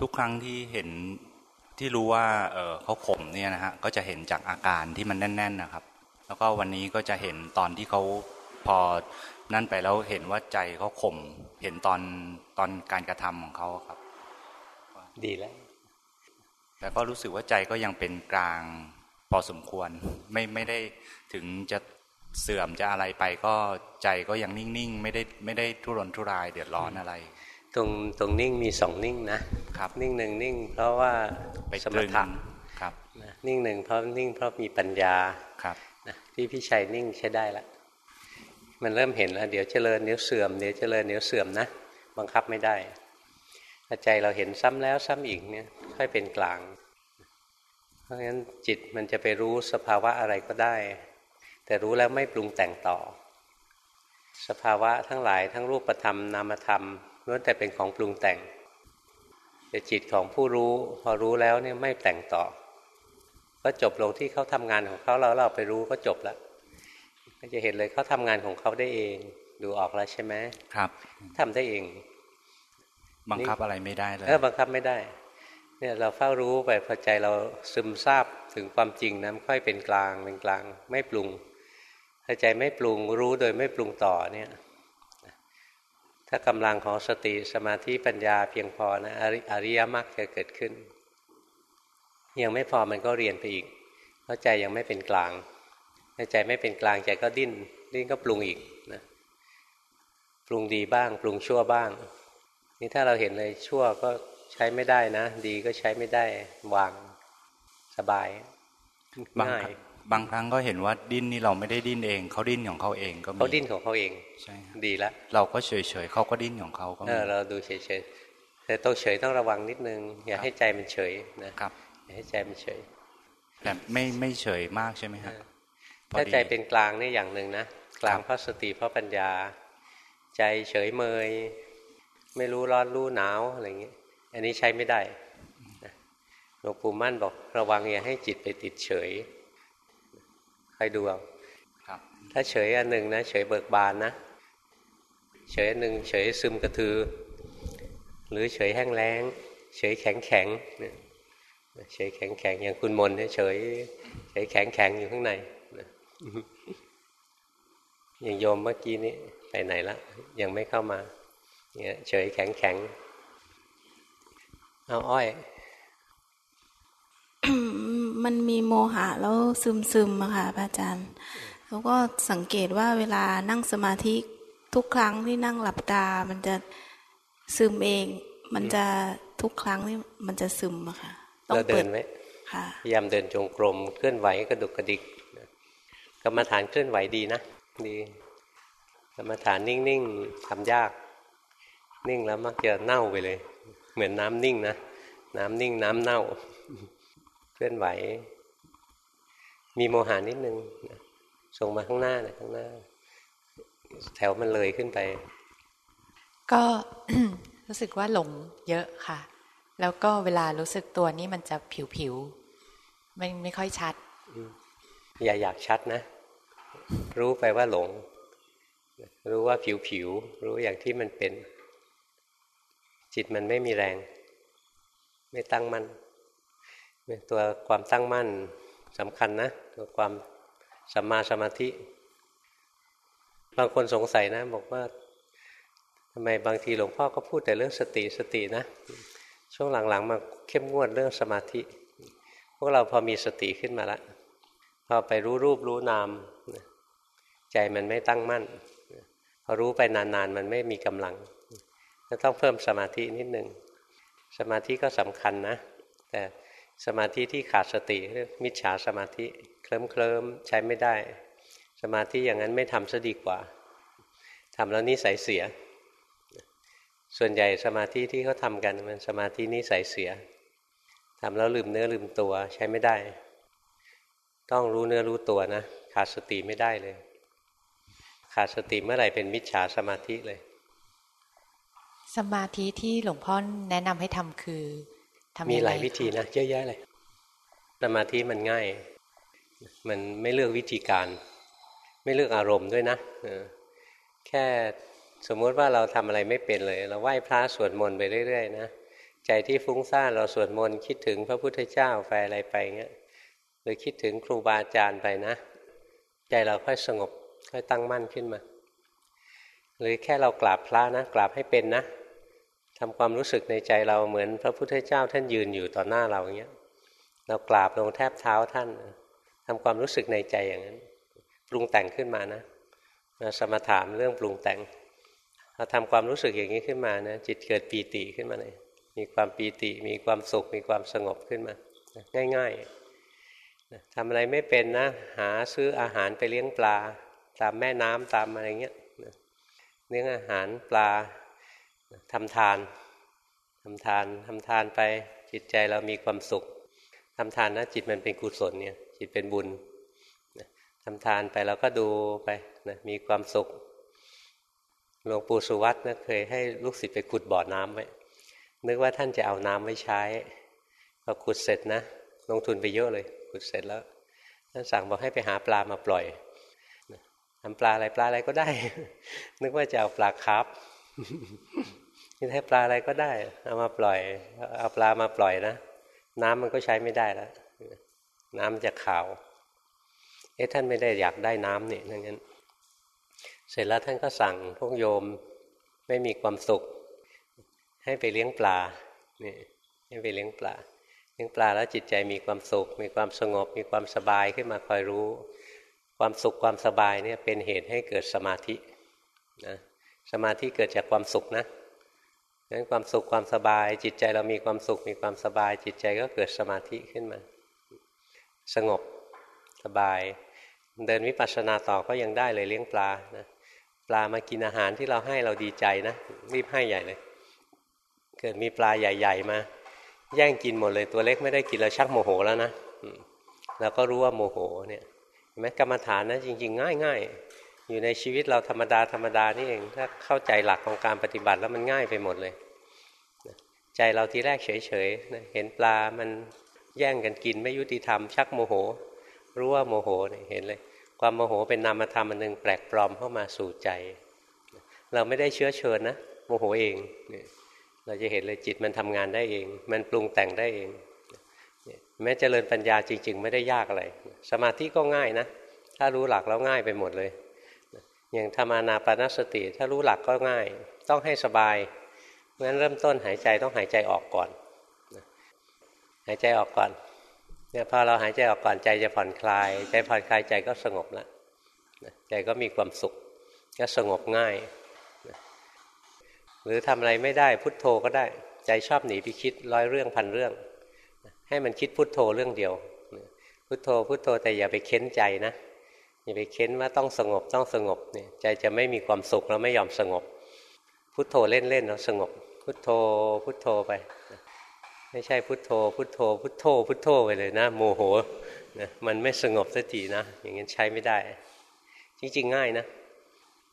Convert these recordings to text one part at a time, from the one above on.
ทุกครั้งที่เห็นที่รู้ว่าเออเขาข่มเนี่ยนะฮะก็จะเห็นจากอาการที่มันแน่น ๆนะครับ แล้วก็วันนี้ก็จะเห็นตอนที่เขาพอนั่นไปแล้วเห็นว่าใจเขาข่มเห็นตอนตอนการกระทำของเขาครับ ดีแล้ว แต่ก็รู้สึกว่าใจก็ยังเป็นกลางพอสมควร ไม่ไม่ได้ถึงจะเสื่อมจะอะไรไปก็ใจก็ยังนิ่งๆ ไม่ได้ไม่ได้ทุรนทุรายเดือดร้อนอะไร ตรงตรงนิ่งมีสองนิ่งนะครับนิ่งหนึ่งนิ่ง เพราะว่าไปสมถะครับนิ่งหนึ่งเพราะนิ่งเพราะมีปัญญาครับนะที่พี่ชัยนิ่งใช้ได้ละมันเริ่มเห็นแล้ว เดี๋ยวเจริญเดี๋ยวเสื่อมเดี๋ยวเจริญเดี๋ยวเสื่อมนะบังคับไม่ได้ถ้าใจเราเห็นซ้ำแล้วซ้ำอีกเนี่ยค่อยเป็นกลาง เพราะงั้นจิตมันจะไปรู้สภาวะอะไรก็ได้ แต่รู้แล้วไม่ปรุงแต่งต่อ สภาวะทั้งหลายทั้งรูปธรรมนามธรรม ล้วนแต่เป็นของปรุงแต่ง แต่จิตของผู้รู้พอรู้แล้วเนี่ยไม่แต่งต่อ ก็จบลงที่เขาทำงานของเขาแล้วเราไปรู้ก็จบแล้วก็จะเห็นเลยเขาทำงานของเขาได้เอง ดูออกแล้วใช่ไหมครับทำได้เอง บังคับอะไรไม่ได้เลยเออบังคับไม่ได้ เนี่ยเราเฝ้ารู้ไปพอใจเราซึมซาบถึงความจริงนะค่อยเป็นกลางเป็นกลาง ไม่ปรุงถ้าใจไม่ปรุงรู้โดยไม่ปรุงต่อเนี่ย ถ้ากำลังของสติสมาธิปัญญาเพียงพอนะอริยมรรคจะเกิดขึ้น ยังไม่พอมันก็เรียนไปอีก เพราะใจยังไม่เป็นกลางใจไม่เป็นกลางใจก็ดิ้น ดิ้นก็ปรุงอีกนะปรุงดีบ้าง ปรุงชั่วบ้าง นี่ถ้าเราเห็นเลยชั่วก็ใช้ไม่ได้นะ ดีก็ใช้ไม่ได้วางสบายง่าย บางครั้งก็เห็นว่าดิ้นนี่เราไม่ได้ดิ้นเอง เขาดิ้นของเขาเองก็มีเขาดิ้นของเขาเองใช่ดีแล้วเราก็เฉยเฉยเขาก็ดิ้นของเขาก็เออเราดูเฉยเฉยแต่ต้องเฉยต้องระวังนิดนึง อย่าให้ใจมันเฉยนะครับอย่าให้ใจมันเฉยแต่ไม่ไม่เฉยมากใช่ไหมครับถ้าใจเป็นกลางนี่อย่างหนึ่งนะกลางเพราะสติเพราะปัญญา ใจเฉยเมย ไม่รู้ร้อนรู้หนาวอะไรเงี้ยอันนี้ใช้ไม่ได้หลวงปู่มั่นบอกระวังอย่าให้จิตไปติดเฉย ใครดูเอาถ้าเฉยอันหนึ่งนะเฉยเบิกบานนะเฉยอันหนึ่งเฉยซึมกระทือ หรือเฉยแห้งแล้ง เฉยแข็งแข็งเนี่ยเฉยแข็งแข็งอย่างคุณมนเนี่ยเฉยเฉยแข็งแข็งอยู่ข้างในอย่างโยมเมื่อกี้นี้ไปไหนละยังไม่เข้ามาเนี่ยเฉยแข็งแข็งเอาอ้อย มันมีโมหะแล้วซึมซึมอะค่ะพระอาจารย์ แล้วก็สังเกตว่าเวลานั่งสมาธิทุกครั้งที่นั่งหลับตา มันจะซึมเอง มันจะทุกครั้งที่มันจะซึมอะค่ะต้องเดินไว้พยายามเดินจงกรมเคลื่อนไหวกระดุกกระดิกกรรมฐานเคลื่อนไหวดีนะดีกรรมฐานนิ่งๆทำยาก นิ่งแล้วมักจะเน่าไปเลย เหมือนน้ำนิ่งนะน้ำนิ่งน้ำเน่า เคลื่อนไหว มีโมหานิดนึงส่งมาข้างหน้านะข้างหน้า แถวมันเลยขึ้นไป ก็รู้สึกว่าหลงเยอะค่ะ แล้วก็เวลารู้สึกตัวนี้มันจะผิวผิวไม่ไม่ค่อยชัด อย่าอยากชัดนะ รู้ไปว่าหลง รู้ว่าผิวผิว รู้อย่างที่มันเป็น จิตมันไม่มีแรง ไม่ตั้งมั่น ตัวความตั้งมั่นสำคัญนะ ตัวความสัมมาสมาธิ บางคนสงสัยนะ บอกว่าทำไมบางทีหลวงพ่อก็พูดแต่เรื่องสติสตินะ ช่วงหลังๆมาเข้มงวดเรื่องสมาธิ พวกเราพอมีสติขึ้นมาแล้วพอไปรู้รูปรู้นาม ใจมันไม่ตั้งมั่นพอรู้ไปนานๆ มันไม่มีกำลังก็ต้องเพิ่มสมาธินิดหนึ่งสมาธิก็สำคัญนะ แต่ สมาธิที่ขาดสติเรียกมิจฉาสมาธิเคลิ้มเคลิมใช้ไม่ได้ สมาธิอย่างนั้นไม่ทำซะดีกว่าทำแล้วนิสัยเสีย ส่วนใหญ่สมาธิที่เขาทากันมันสมาธินิสัยเสียทำแล้วลืมเนื้อลืมตัวใช้ไม่ได้ ต้องรู้เนื้อรู้ตัวนะ ขาดสติไม่ได้เลย ขาดสติเมื่อไหร่เป็นมิจฉาสมาธิเลย สมาธิที่หลวงพ่อแนะนำให้ทำคือ ทำมีหลายวิธีนะเยอะแยะเลยสมาธิมันง่าย มันไม่เลือกวิธีการ ไม่เลือกอารมณ์ด้วยนะแค่สมมติว่าเราทำอะไรไม่เป็นเลย เราไหว้พระสวดมนต์ไปเรื่อยๆนะใจที่ฟุ้งซ่านเราสวดมนต์คิดถึงพระพุทธเจ้าไปอะไรไปเงี้ยหรือคิดถึงครูบาอาจารย์ไปนะ ใจเราค่อยสงบค่อยตั้งมั่นขึ้นมา หรือแค่เรากราบพระนะกราบให้เป็นนะ ทำความรู้สึกในใจเราเหมือนพระพุทธเจ้าท่านยืนอยู่ต่อหน้าเราอย่างเงี้ย เรากราบลงแทบเท้าท่านทำความรู้สึกในใจอย่างนั้น ปรุงแต่งขึ้นมานะสมถามเรื่องปรุงแต่งเราทำความรู้สึกอย่างนี้ขึ้นมานะจิตเกิดปีติขึ้นมาเลยมีความปีติ มีความสุข มีความสงบขึ้นมา ง่ายๆทำอะไรไม่เป็นนะ หาซื้ออาหารไปเลี้ยงปลา ตามแม่น้ำตามอะไรเงี้ยเลี้ยงอาหารปลา ทำทานทำทานทำทานไป จิตใจเรามีความสุขทำทานนะจิตมันเป็นกุศลเนี่ย จิตเป็นบุญทำทานไปเราก็ดูไปนะมีความสุขหลวงปู่สุวัตนะเคยให้ลูกศิษย์ไปขุดบ่อน้ำไว้นึกว่าท่านจะเอาน้ำไว้ใช้พอขุดเสร็จนะ ลงทุนไปเยอะเลย ขุดเสร็จแล้วท่านสั่งบอกให้ไปหาปลามาปล่อยทำปลาอะไรปลาอะไรก็ได้ นึกว่าจะเอาปลาคาร์ ฟนี่ให้ปลาอะไรก็ได้ เอามาปล่อย เอาปลามาปล่อยนะ น้ำมันก็ใช้ไม่ได้แล้วน้ำจะขาว เอ๊ะท่านไม่ได้อยากได้น้ำนี่นั่นงั้น เสร็จแล้วท่านก็สั่งพวกโยมไม่มีความสุข ให้ไปเลี้ยงปลานี่ให้ไปเลี้ยงปลา เลี้ยงปลาแล้วจิตใจมีความสุข มีความสงบ มีความสบายขึ้นมาคอยรู้ ความสุขความสบายเนี่ยเป็นเหตุให้เกิดสมาธินะ สมาธิเกิดจากความสุขนะนั้นความสุขความสบาย จิตใจเรามีความสุขมีความสบาย จิตใจก็เกิดสมาธิขึ้นมา สงบสบาย เดินวิปัสสนาต่อก็ยังได้เลยเลี้ยงปลานะปลามากินอาหารที่เราให้เราดีใจนะรีบให้ใหญ่เลย เกิดมีปลาใหญ่ ๆ มา แย่งกินหมดเลยตัวเล็กไม่ได้กินเราชักโมโหแล้วนะเราก็รู้ว่าโมโหเนี่ยแม้กรรมฐานนะจริง ๆ ง่ายๆ อยู่ในชีวิตเราธรรมดาธรรมดานี่เอง ถ้าเข้าใจหลักของการปฏิบัติแล้วมันง่ายไปหมดเลย ใจเราทีแรกเฉยๆเห็นปลามันแย่งกันกินไม่ยุติธรรม ชักโมโห รู้ว่าโมโหเนี่ยเห็นเลย ความโมโหเป็นนามธรรมอันหนึ่งแปลกปลอมเข้ามาสู่ใจ เราไม่ได้เชื้อเชิญนะโมโหเองเราจะเห็นเลยจิตมันทำงานได้เอง มันปรุงแต่งได้เองแม้เจริญปัญญาจริง ๆ ไม่ได้ยากอะไร สมาธิก็ง่ายนะ ถ้ารู้หลักแล้วง่ายไปหมดเลย อย่างธรรมานาปนสติ ถ้ารู้หลักก็ง่าย ต้องให้สบายเพราะฉะนั้นเริ่มต้นหายใจต้องหายใจออกก่อน หายใจออกก่อนเนี่ยพอเราหายใจออกก่อนใจจะผ่อนคลาย ใจผ่อนคลายใจก็สงบแล้วใจก็มีความสุขก็สงบง่าย หรือทำอะไรไม่ได้พุทโธก็ได้ ใจชอบหนีไปคิดร้อยเรื่องพันเรื่อง ให้มันคิดพุทโธเรื่องเดียว พุทโธพุทโธแต่อย่าไปเค้นใจนะ อย่าไปเค้นว่าต้องสงบต้องสงบเนี่ยใจจะไม่มีความสุขแล้วไม่ยอมสงบ พุทโธเล่นๆแล้วสงบ พุทโธพุทโธไป ไม่ใช่พุทโธ พุทโธ พุทโธ พุทโธไปเลยนะ โมโหนะมันไม่สงบสักทีนะ อย่างนี้ใช้ไม่ได้ จริงๆ ง่ายนะ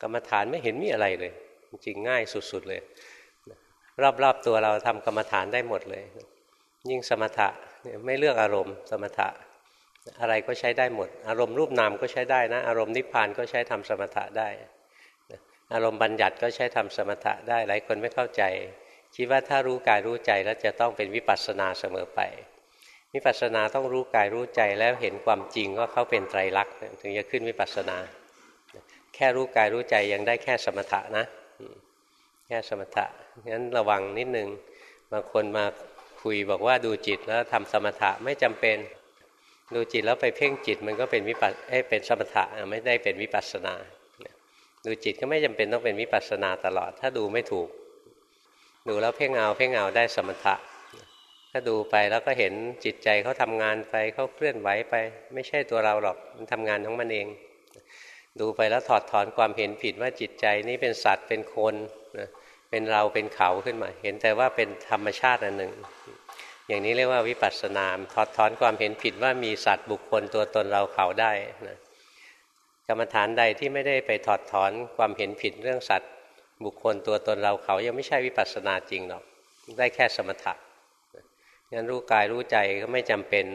กรรมฐานไม่เห็นมีอะไรเลย จริงๆง่ายสุดๆเลย รอบๆตัวเราทำกรรมฐานได้หมดเลย ยิ่งสมถะไม่เลือกอารมณ์สมถะ อะไรก็ใช้ได้หมด อารมณ์รูปนามก็ใช้ได้นะ อารมณ์นิพพานก็ใช้ทำสมถะได้ อารมณ์บัญญัติก็ใช้ทำสมถะได้ หลายคนไม่เข้าใจ คิดว่าถ้ารู้กายรู้ใจแล้วจะต้องเป็นวิปัสสนาเสมอไป วิปัสสนาต้องรู้กายรู้ใจแล้วเห็นความจริงว่าเขาเป็นไตรลักษณ์ถึงจะขึ้นวิปัสสนา แค่รู้กายรู้ใจยังได้แค่สมถะนะ แค่สมถะงั้นระวังนิดนึง บางคนมาคุยบอกว่าดูจิตแล้วทำสมถะไม่จำเป็น ดูจิตแล้วไปเพ่งจิตมันก็เป็นวิปัสให้เป็นสมถะไม่ได้เป็นวิปัสนา ดูจิตก็ไม่จำเป็นต้องเป็นวิปัสนาตลอด ถ้าดูไม่ถูก ดูแล้วเพ่งเอาเพ่งเอาได้สมถะ ถ้าดูไปแล้วก็เห็นจิตใจเขาทำงานไปเขาเคลื่อนไหวไป ไม่ใช่ตัวเราหรอกมันทำงานของมันเอง ดูไปแล้วถอดถอนความเห็นผิดว่าจิตใจนี้เป็นสัตว์เป็นคนเป็นเราเป็นเขาขึ้นมา เห็นแต่ว่าเป็นธรรมชาติอันหนึ่ง อย่างนี้เรียกว่าวิปัสสนาถอดถอนความเห็นผิดว่ามีสัตว์บุคคลตัวตนเราเขาได้นะกรรมฐานใดที่ไม่ได้ไปถอดถอนความเห็นผิดเรื่องสัตว์ บุคคลตัวตนเราเขายังไม่ใช่วิปัสสนาจริงหรอกได้แค่สมถะงั้นรู้กายรู้ใจก็ไม่จำเป็น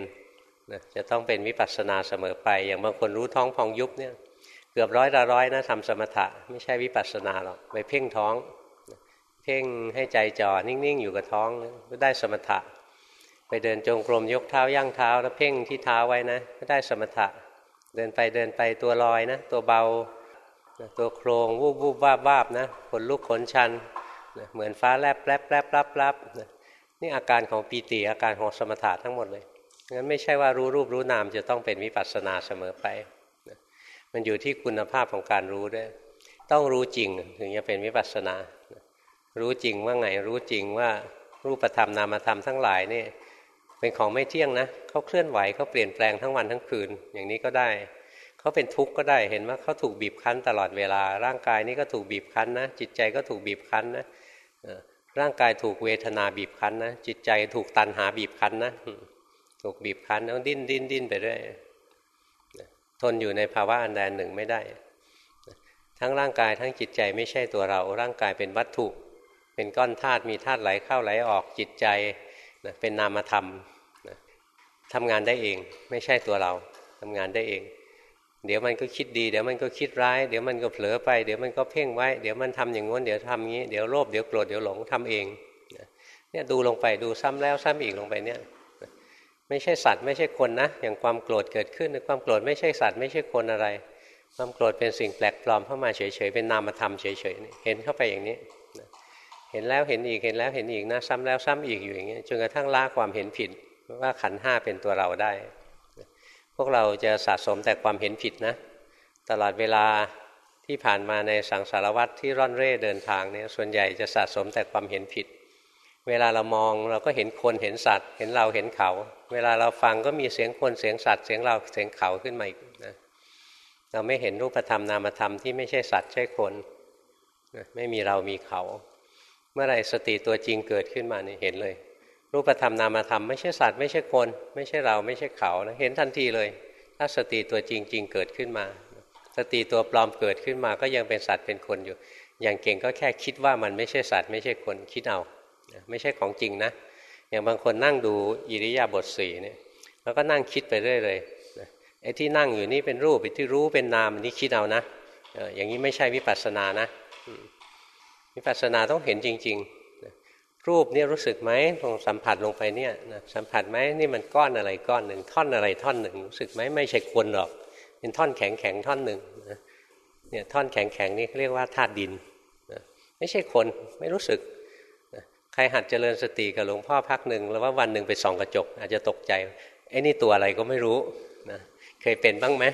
นะจะต้องเป็นวิปัสสนาเสมอไป อย่างบางคนรู้ท้องพองยุบเนี่ยเกือบร้อยละร้อยนะทำสมถะไม่ใช่วิปัสสนาหรอกไปเพ่งท้อง เพ่พ่งให้ใจจ่อนิ่งๆ อยู่กับท้องก็ได้สมถะ ไปเดินจงกรมยกเท้าย่างเท้า แล้วเพ่งที่เท้าไว้นะก็ได้สมถะ เดินไปเดินไปตัวลอยนะ ตัวเบาตัวโครงวูบวูบวาบวาบนะขนลุกขนชันเหมือนฟ้าแลบแลบแลบรับรับนี่อาการของปีติอาการของสมถะทั้งหมดเลยงั้นไม่ใช่ว่ารู้รูปรู้นามจะต้องเป็นวิปัสสนาเสมอไปมันอยู่ที่คุณภาพของการรู้ด้วย ต้องรู้จริงถึงจะเป็นวิปัสสนา รู้จริงว่าไงรู้จริงว่ารูปธรรมนามธรรมทั้งหลายนี่ เป็นของไม่เที่ยงนะเขาเคลื่อนไหวเขาเปลี่ยนแปลงทั้งวันทั้งคืน อย่างนี้ก็ได้ เขาเป็นทุกข์ก็ได้เห็นว่าเขาถูกบีบคั้นตลอดเวลา ร่างกายนี้ก็ถูกบีบคั้นนะ จิตใจก็ถูกบีบคั้นนะร่างกายถูกเวทนาบีบคั้นนะจิตใจถูกตันหาบีบคั้นนะถูกบีบคั้นต้องดิ้นดิ้นดิ้นไปเรื่อยทนอยู่ในภาวะอันใดหนึ่งไม่ได้ ทั้งร่างกายทั้งจิตใจไม่ใช่ตัวเรา ร่างกายเป็นวัตถุ เป็นก้อนธาตุมีธาตุไหลเข้าไหลออกจิตใจเป็นนามธรรม ทำงานได้เอง ไม่ใช่ตัวเราทำงานได้เอง เดี๋ยวมันก็คิดดี เดี๋ยวมันก็คิดร้าย เดี๋ยวมันก็เผลอไป เดี๋ยวมันก็เพ่งไว้ เดี๋ยวมันทำอย่างง้น เดี๋ยวทำงี้ เดี๋ยวโลภ เดี๋ยวโกรธ เดี๋ยวหลงทำเอง เนี่ยดูลงไปดูซ้ำแล้วซ้ำอีกลงไปเนี่ย ไม่ใช่สัตว์ไม่ใช่คนนะ อย่างความโกรธเกิดขึ้น ความโกรธไม่ใช่สัตว์ไม่ใช่คนอะไร ความโกรธเป็นสิ่งแปลกปลอมเข้ามาเฉยๆ เป็นนามธรรมเฉยๆ เห็นเข้าไปอย่างนี้เห็นแล้วเห็นอีกเห็นแล้วเห็นอีกนะ ซ้ำแล้วซ้ำอีกอยู่อย่างนี้จนกระทั่งละความเห็นผิด ว่าขันห้าเป็นตัวเราได้ พวกเราจะสะสมแต่ความเห็นผิดนะ ตลอดเวลาที่ผ่านมาในสังสารวัตรที่ร่อนเร่เดินทางเนี่ยส่วนใหญ่จะสะสมแต่ความเห็นผิด เวลาเรามองเราก็เห็นคนเห็นสัตว์ เห็นเราเห็นเขา เวลาเราฟังก็มีเสียงคนเสียงสัตว์เสียงเราเสียงเขาขึ้นมาอีกนะเราไม่เห็นรูปธรรมนามธรรมที่ไม่ใช่สัตว์ใช่คนไม่มีเรามีเขา เมื่อไรสติตัวจริงเกิดขึ้นมาเนี่ยเห็นเลย รูปธรรมนามธรรมไม่ใช่สัตว์ไม่ใช่คน ไม่ใช่เราไม่ใช่เขานะเห็นทันทีเลย ถ้าสติตัวจริง ๆ เกิดขึ้นมา สติตัวปลอมเกิดขึ้นมาก็ยังเป็นสัตว์เป็นคนอยู่ อย่างเก่งก็แค่คิดว่ามันไม่ใช่สัตว์ไม่ใช่คนคิดเอาไม่ใช่ของจริงนะ อย่างบางคนนั่งดูอิริยาบถสี่เนี่ยแล้วก็นั่งคิดไปเรื่อยเลยไอ้ที่นั่งอยู่นี่เป็นรูปที่รู้เป็นนามนี่คิดเอานะอย่างนี้ไม่ใช่วิปัสสนานะวิปัสสนาต้องเห็นจริง ๆ รูปเนี่ยรู้สึกไหมลองสัมผัสลงไปเนี่ยนะสัมผัสไหมนี่มันก้อนอะไรก้อนหนึ่งท่อนอะไรท่อนหนึ่งรู้สึกไหมไม่ใช่คนหรอก เป็นท่อนแข็งแข็งท่อนหนึ่งเนี่ยท่อนแข็งแข็งนี่เรียกว่าธาตุดินไม่ใช่คนไม่รู้สึกใครหัดเจริญสติกับหลวงพ่อพักหนึ่งแล้วว่าวันหนึ่งไปส่องกระจก อาจจะตกใจไอ้นี่ตัวอะไรก็ไม่รู้นะเคยเป็นบ้างไหม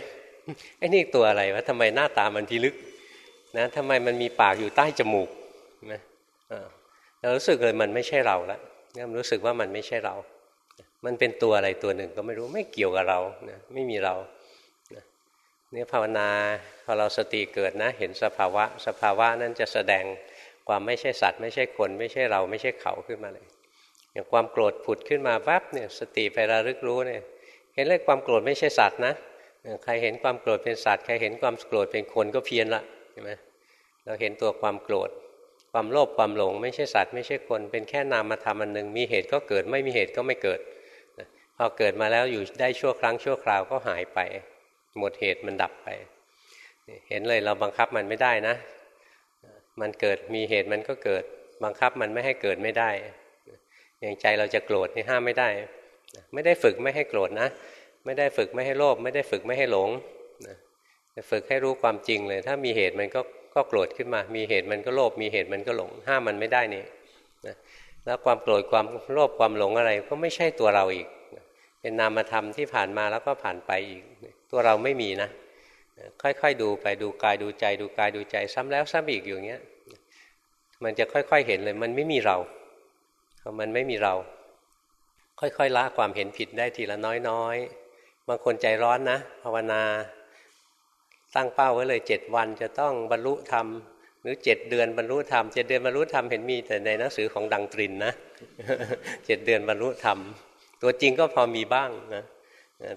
ไอ้นี่ตัวอะไรวะทำไมหน้าตามันพิลึกนะทำไมมันมีปากอยู่ใต้จมูกนะ เรารู้สึกเลยมันไม่ใช่เราแล้วเนี่ยรู้สึกว่ามันไม่ใช่เรา มันเป็นตัวอะไรตัวหนึ่งก็ไม่รู้ไม่เกี่ยวกับเรานะไม่มีเราเนี่ยภาวนาพอเราสติเกิดนะ เห็นสภาวะ สภาวะนั้นจะแสดงความไม่ใช่สัตว์ ไม่ใช่คน ไม่ใช่เราไม่ใช่เขาขึ้นมาเลยอย่างความโกรธผุดขึ้นมาแวบเนี่ยสติไประลึกรู้เนี่ยเห็นเลยความโกรธไม่ใช่สัตว์นะใครเห็นความโกรธเป็นสัตว์ใครเห็นความโกรธเป็นคนก็เพี้ยนละใช่ไหมเราเห็นตัวความโกรธ ความโลภความหลง ไม่ใช่สัตว์ไม่ใช่คน เป็นแค่นามธรรมอันหนึ่งมีเหตุก็เกิดไม่มีเหตุก็ไม่เกิดพอเกิดมาแล้วอยู่ได้ชั่วครั้งชั่วคราวก็หายไป หมดเหตุมันดับไป เห็นเลยเราบังคับมันไม่ได้นะ มันเกิดมีเหตุมันก็เกิด บังคับมันไม่ให้เกิดไม่ได้ อย่างใจเราจะโกรธนี่ห้ามไม่ได้ ไม่ได้ฝึกไม่ให้โกรธนะ ไม่ได้ฝึกไม่ให้โลภไม่ได้ฝึกไม่ให้หลงฝึกให้รู้ความจริงเลย ถ้ามีเหตุมันก็ ก็โกรธขึ้นมา มีเหตุมันก็โลภ มีเหตุมันก็หลง ห้ามมันไม่ได้นี่นะแล้วความโกรธ ความโลภ ความหลงอะไรก็ไม่ใช่ตัวเราอีก เป็นนามธรรมที่ผ่านมาแล้วก็ผ่านไปอีก ตัวเราไม่มีนะ ค่อยๆดูไปดูกายดูใจ ดูกายดูใจซ้ำแล้วซ้ำอีกอย่างเงี้ย มันจะค่อยๆเห็นเลย มันไม่มีเรา มันไม่มีเรา ค่อยๆละความเห็นผิดได้ทีละน้อยๆ บางคนใจร้อนนะภาวนา ตั้งเป้าไว้เลยเจ็ดวันจะต้องบรรลุธรรมหรือเจ็ดเดือนบรรลุธรรมเจ็ดเดือนบรรลุธรรมเห็นมีแต่ในหนังสือของดังตรินนะเจ็ดเดือนบรรลุธรรม ตัวจริงก็พอมีบ้างนะ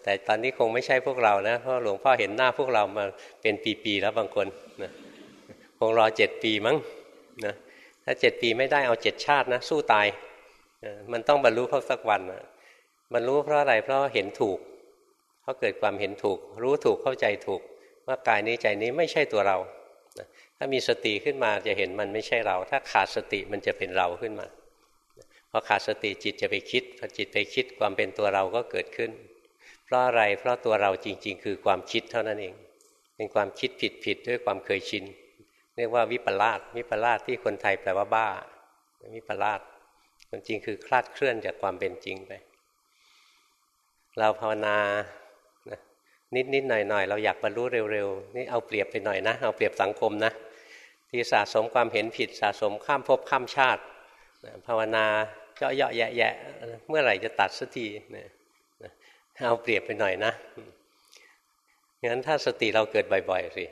แต่ตอนนี้คงไม่ใช่พวกเรานะเพราะหลวงพ่อเห็นหน้าพวกเรามาเป็นปีๆแล้วบางคนนะคงรอเจ็ดปีมั้งนะถ้าเจ็ดปีไม่ได้เอาเจ็ดชาตินะสู้ตายมันต้องบรรลุเขาะสักวันบรรลุเพราะอะไรเพราะเห็นถูกเขาเกิดความเห็นถูก รู้ถูกเข้าใจถูก ว่ากายนี้ใจนี้ไม่ใช่ตัวเรา ถ้ามีสติขึ้นมาจะเห็นมันไม่ใช่เรา ถ้าขาดสติมันจะเป็นเราขึ้นมาพอขาดสติจิตจะไปคิดพอจิตไปคิดความเป็นตัวเราก็เกิดขึ้น เพราะอะไรเพราะตัวเราจริง ๆ คือความคิดเท่านั้นเอง เป็นความคิดผิดผิดด้วยความเคยชินเรียกว่าวิปลาสวิปลาสที่คนไทยแปลว่าบ้าวิปลาสความจริงคือคลาดเคลื่อนจากความเป็นจริงไป เราภาวนา นิดนิดหน่อยหน่อยเราอยากบรรลุเร็วๆนี่เอาเปรียบไปหน่อยนะ เอาเปรียบสังคมนะที่สะสมความเห็นผิดสะสมข้ามภพข้ามชาติภาวนาเจาะเยาะแยะแยะเมื่อไหร่จะตัดสักทีเอาเปรียบไปหน่อยนะงั้นถ้าสติเราเกิดบ่อยๆสิ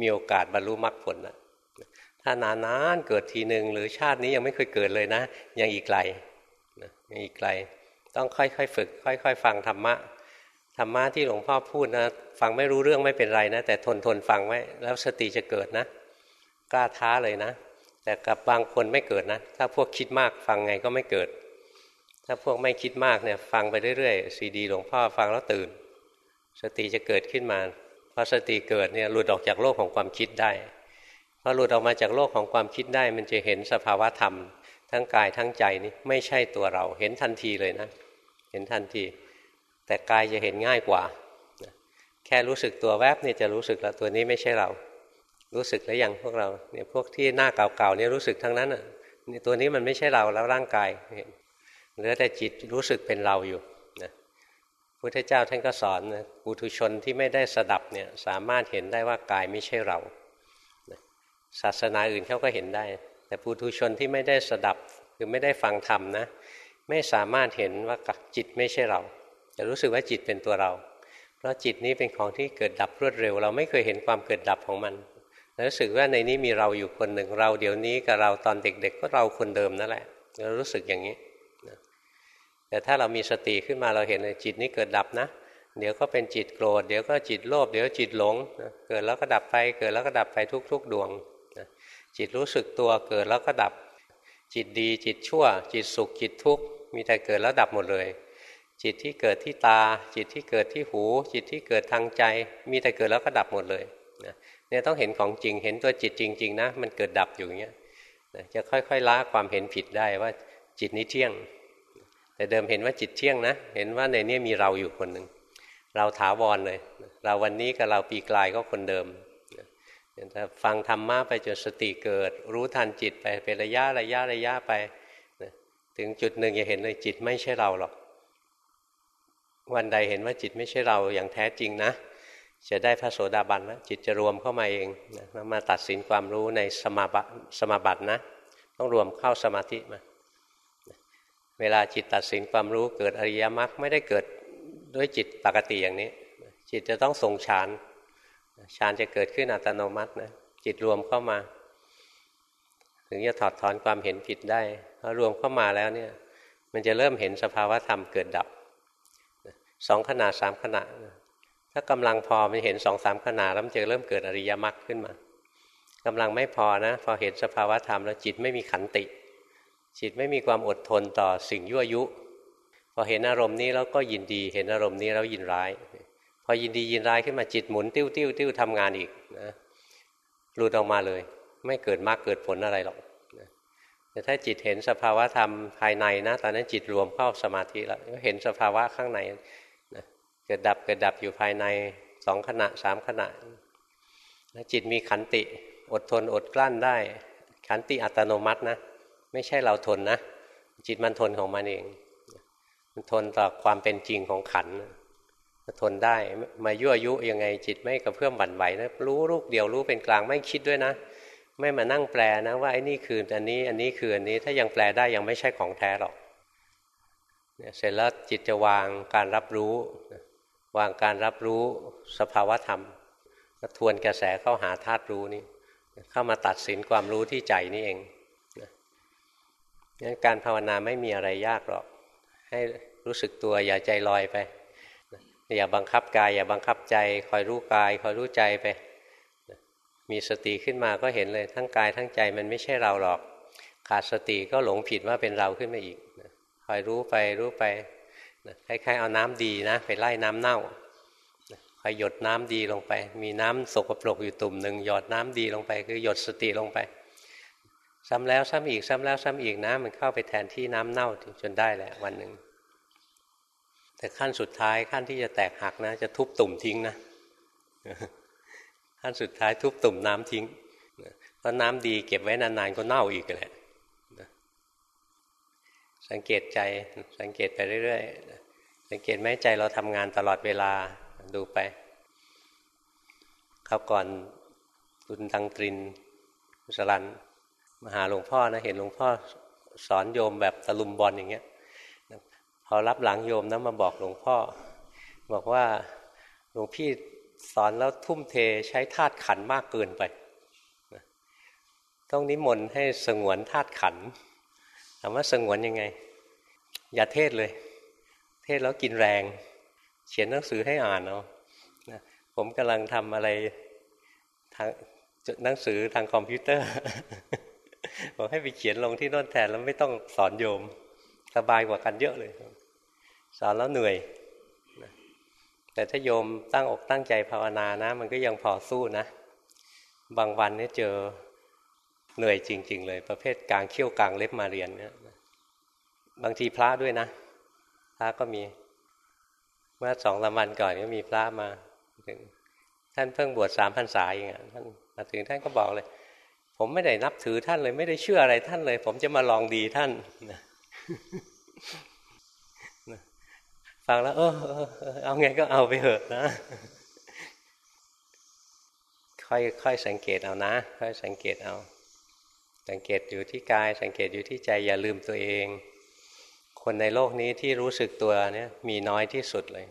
มีโอกาสบรรลุมรรคผลนะถ้านานๆเกิดทีหนึ่งหรือชาตินี้ยังไม่เคยเกิดเลยนะ ยังอีกไกลยังอีกไกล ต้องค่อยๆฝึก ค่อย ๆ ฟังธรรมะ ธรรมะที่หลวงพ่อพูดนะ ฟังไม่รู้เรื่องไม่เป็นไรนะ แต่ทนทนฟังไว้แล้วสติจะเกิดนะ กล้าท้าเลยนะ แต่กับบางคนไม่เกิดนะ ถ้าพวกคิดมากฟังไงก็ไม่เกิด ถ้าพวกไม่คิดมากเนี่ยฟังไปเรื่อยๆซีดีหลวงพ่อฟังแล้วตื่น สติจะเกิดขึ้นมาพอสติเกิดเนี่ยหลุดออกจากโลกของความคิดได้พอหลุดออกมาจากโลกของความคิดได้ มันจะเห็นสภาวะธรรม ทั้งกายทั้งใจนี่ไม่ใช่ตัวเรา เห็นทันทีเลยนะ เห็นทันที แต่กายจะเห็นง่ายกว่า แค่รู้สึกตัวแวบเนี่ยจะรู้สึกแล้วตัวนี้ไม่ใช่เรา รู้สึกแล้วยังพวกเราเนี่ยพวกที่หน้าเก่าๆเนี่ยรู้สึกทั้งนั้นอะตัวนี้มันไม่ใช่เราแล้วร่างกายเห็นเหลือแต่จิตรู้สึกเป็นเราอยู่นะพุทธเจ้าท่านก็สอนนะปุถุชนที่ไม่ได้สดับเนี่ยสามารถเห็นได้ว่ากายไม่ใช่เราศาสนาอื่นเขาก็เห็นได้ แต่ปุถุชนที่ไม่ได้สดับคือไม่ได้ฟังธรรมนะไม่สามารถเห็นว่าจิตไม่ใช่เรา จะรู้สึกว่าจิตเป็นตัวเรา เพราะจิตนี้เป็นของที่เกิดดับรวดเร็ว เราไม่เคยเห็นความเกิดดับของมันรู้สึกว่าในนี้มีเราอยู่คนหนึ่งเรา เดี๋ยวนี้กับเราตอนเด็ก ๆ ก็เราคนเดิมนั่นแหละเรารู้สึกอย่างนี้แต่ถ้าเรามีสติขึ้นมาเราเห็นเลยจิตนี้เกิดดับนะ เดี๋ยวก็เป็นจิตโกรธเดี๋ยวก็จิตโลภเดี๋ยวจิตหลงเกิดแล้วก็ดับไป เกิดแล้วก็ดับไปทุก ๆ ดวงจิตรู้สึกตัวเกิดแล้วก็ดับ จิตดีจิตชั่ว จิตสุขจิตทุกข์มีแต่เกิดแล้วดับหมดเลย จิตที่เกิดที่ตา จิตที่เกิดที่หู จิตที่เกิดทางใจ มีแต่เกิดแล้วก็ดับหมดเลยเนี่ยต้องเห็นของจริงเห็นตัวจิตจริง ๆ นะ มันเกิดดับอยู่อย่างเงี้ยจะค่อยๆละความเห็นผิดได้ว่าจิตนี้เที่ยง แต่เดิมเห็นว่าจิตเที่ยงนะ เห็นว่าในนี้มีเราอยู่คนหนึ่งเราถาวรเลย เราวันนี้กับเราปีกลายก็คนเดิมถ้าฟังธรรมะไปจนสติเกิด รู้ทันจิตไปเป็นระยะระยะระยะไปถึงจุดหนึ่งจะเห็นเลยจิตไม่ใช่เราหรอก วันใดเห็นว่าจิตไม่ใช่เราอย่างแท้จริงนะ จะได้พระโสดาบันนะจิตจะรวมเข้ามาเองนะแล้วมาตัดสินความรู้ในสมาบัติสมาบัตินะ ต้องรวมเข้าสมาธิมา เวลาจิตตัดสินความรู้เกิดอริยมรรคไม่ได้เกิดด้วยจิตปกติอย่างนี้ จิตจะต้องทรงฌานฌานจะเกิดขึ้นอัตโนมัตินะจิตรวมเข้ามา ถึงจะถอดถอนความเห็นผิดได้พอรวมเข้ามาแล้วเนี่ย มันจะเริ่มเห็นสภาวะธรรมเกิดดับ สองขนาดสามขนาดถ้ากำลังพอมันเห็นสองสามขนาดแล้วมันจะเริ่มเกิดอริยมรรคขึ้นมากำลังไม่พอนะ พอเห็นสภาวะธรรมแล้วจิตไม่มีขันติ จิตไม่มีความอดทนต่อสิ่งยั่วยุ พอเห็นอารมณ์นี้แล้วก็ยินดี เห็นอารมณ์นี้แล้วยินร้าย พอยินดียินร้ายขึ้นมาจิตหมุนติ้วติ้วติ้วทำงานอีกนะหลุดออกมาเลย ไม่เกิดมรรคเกิดผลอะไรหรอกแต่ถ้าจิตเห็นสภาวะธรรมภายในนะ ตอนนั้นจิตรวมเข้าสมาธิแล้วเห็นสภาวะข้างใน เกิดดับเกิดดับอยู่ภายในสองขณะสามขณะจิตมีขันติอดทนอดกลั้นได้ ขันติอัตโนมัตินะ ไม่ใช่เราทนนะ จิตมันทนของมันเอง มันทนต่อความเป็นจริงของขันทนได้มายั่วยุยังไงจิตไม่กระเพื่อมบั่นไหวนะรู้ลูกเดียวรู้เป็นกลางไม่คิดด้วยนะ ไม่มานั่งแปลนะว่าไอ้นี่คืออันนี้อันนี้คืออันนี้ถ้ายังแปลได้ยังไม่ใช่ของแท้หรอกเสร็จแล้วจิตจะวางการรับรู้ วางการรับรู้สภาวธรรมทวนกระแสเข้าหาธาตุรู้นี่เข้ามาตัดสินความรู้ที่ใจนี่เองงั้นการภาวนาไม่มีอะไรยากหรอก ให้รู้สึกตัวอย่าใจลอยไป อย่าบังคับกาย อย่าบังคับใจ คอยรู้กาย คอยรู้ใจไป มีสติขึ้นมาก็เห็นเลยทั้งกายทั้งใจมันไม่ใช่เราหรอก ขาดสติก็หลงผิดว่าเป็นเราขึ้นมาอีกคอยรู้ไปรู้ไป คล้ายๆเอาน้ำดีนะ ไปไล่น้ำเน่าคอยหยดน้ำดีลงไป มีน้ำสกปรกอยู่ตุ่มหนึ่งหยดน้ำดีลงไป คือหยดสติลงไป ซ้ำแล้วซ้ำอีกซ้ำแล้วซ้ำอีกน้ำมันเข้าไปแทนที่น้ำเน่าจนได้แหละวันหนึ่งแต่ขั้นสุดท้ายขั้นที่จะแตกหักนะ จะทุบตุ่มทิ้งนะขั้นสุดท้ายทุบตุ่มน้ำทิ้งเพราะน้ำดีเก็บไว้นานๆก็เน่าอีกแหละสังเกตใจสังเกตไปเรื่อยๆ สังเกตไหมใจเราทำงานตลอดเวลาดูไปเขาก่อนคุณตังตรินสลันมาหาหลวงพ่อนะเห็นหลวงพ่อสอนโยมแบบตะลุมบอลอย่างเงี้ยพอรับหลังโยมนะมาบอกหลวงพ่อ บอกว่าหลวงพี่สอนแล้วทุ่มเทใช้ธาตุขันมากเกินไปต้องนิมนต์ให้สงวนธาตุขันถามว่าสงวนยังไง อย่าเทศเลย เทศแล้วกินแรง เขียนหนังสือให้อ่านเอาะผมกำลังทำอะไรทางหนังสือทางคอมพิวเตอร์บอกให้ไปเขียนลงที่น้นแทนแล้วไม่ต้องสอนโยม สบายกว่ากันเยอะเลย สอนแล้วเหนื่อย แต่ถ้าโยมตั้งอกตั้งใจภาวนานะ มันก็ยังพอสู้นะ บางวันเนี่ยเจอเหนื่อยจริง ๆ เลย ประเภทกลางเขี้ยวกลางเล็บมาเรียนเนี่ยบางทีพระด้วยนะ พระก็มี เมื่อสองสามวันก่อนก็มีพระมาถึง ท่านเพิ่งบวชสามพรรษาเองท่านมาถึงท่านก็บอกเลย ผมไม่ได้นับถือท่านเลย ไม่ได้เชื่ออะไรท่านเลย ผมจะมาลองดีท่านฟังแล้วเออเอาไงก็เอาไปเถอะนะค่อยค่อยสังเกตเอานะ ค่อยสังเกตเอา สังเกตอยู่ที่กาย สังเกตอยู่ที่ใจอย่าลืมตัวเอง คนในโลกนี้ที่รู้สึกตัวเนี่ยมีน้อยที่สุดเลย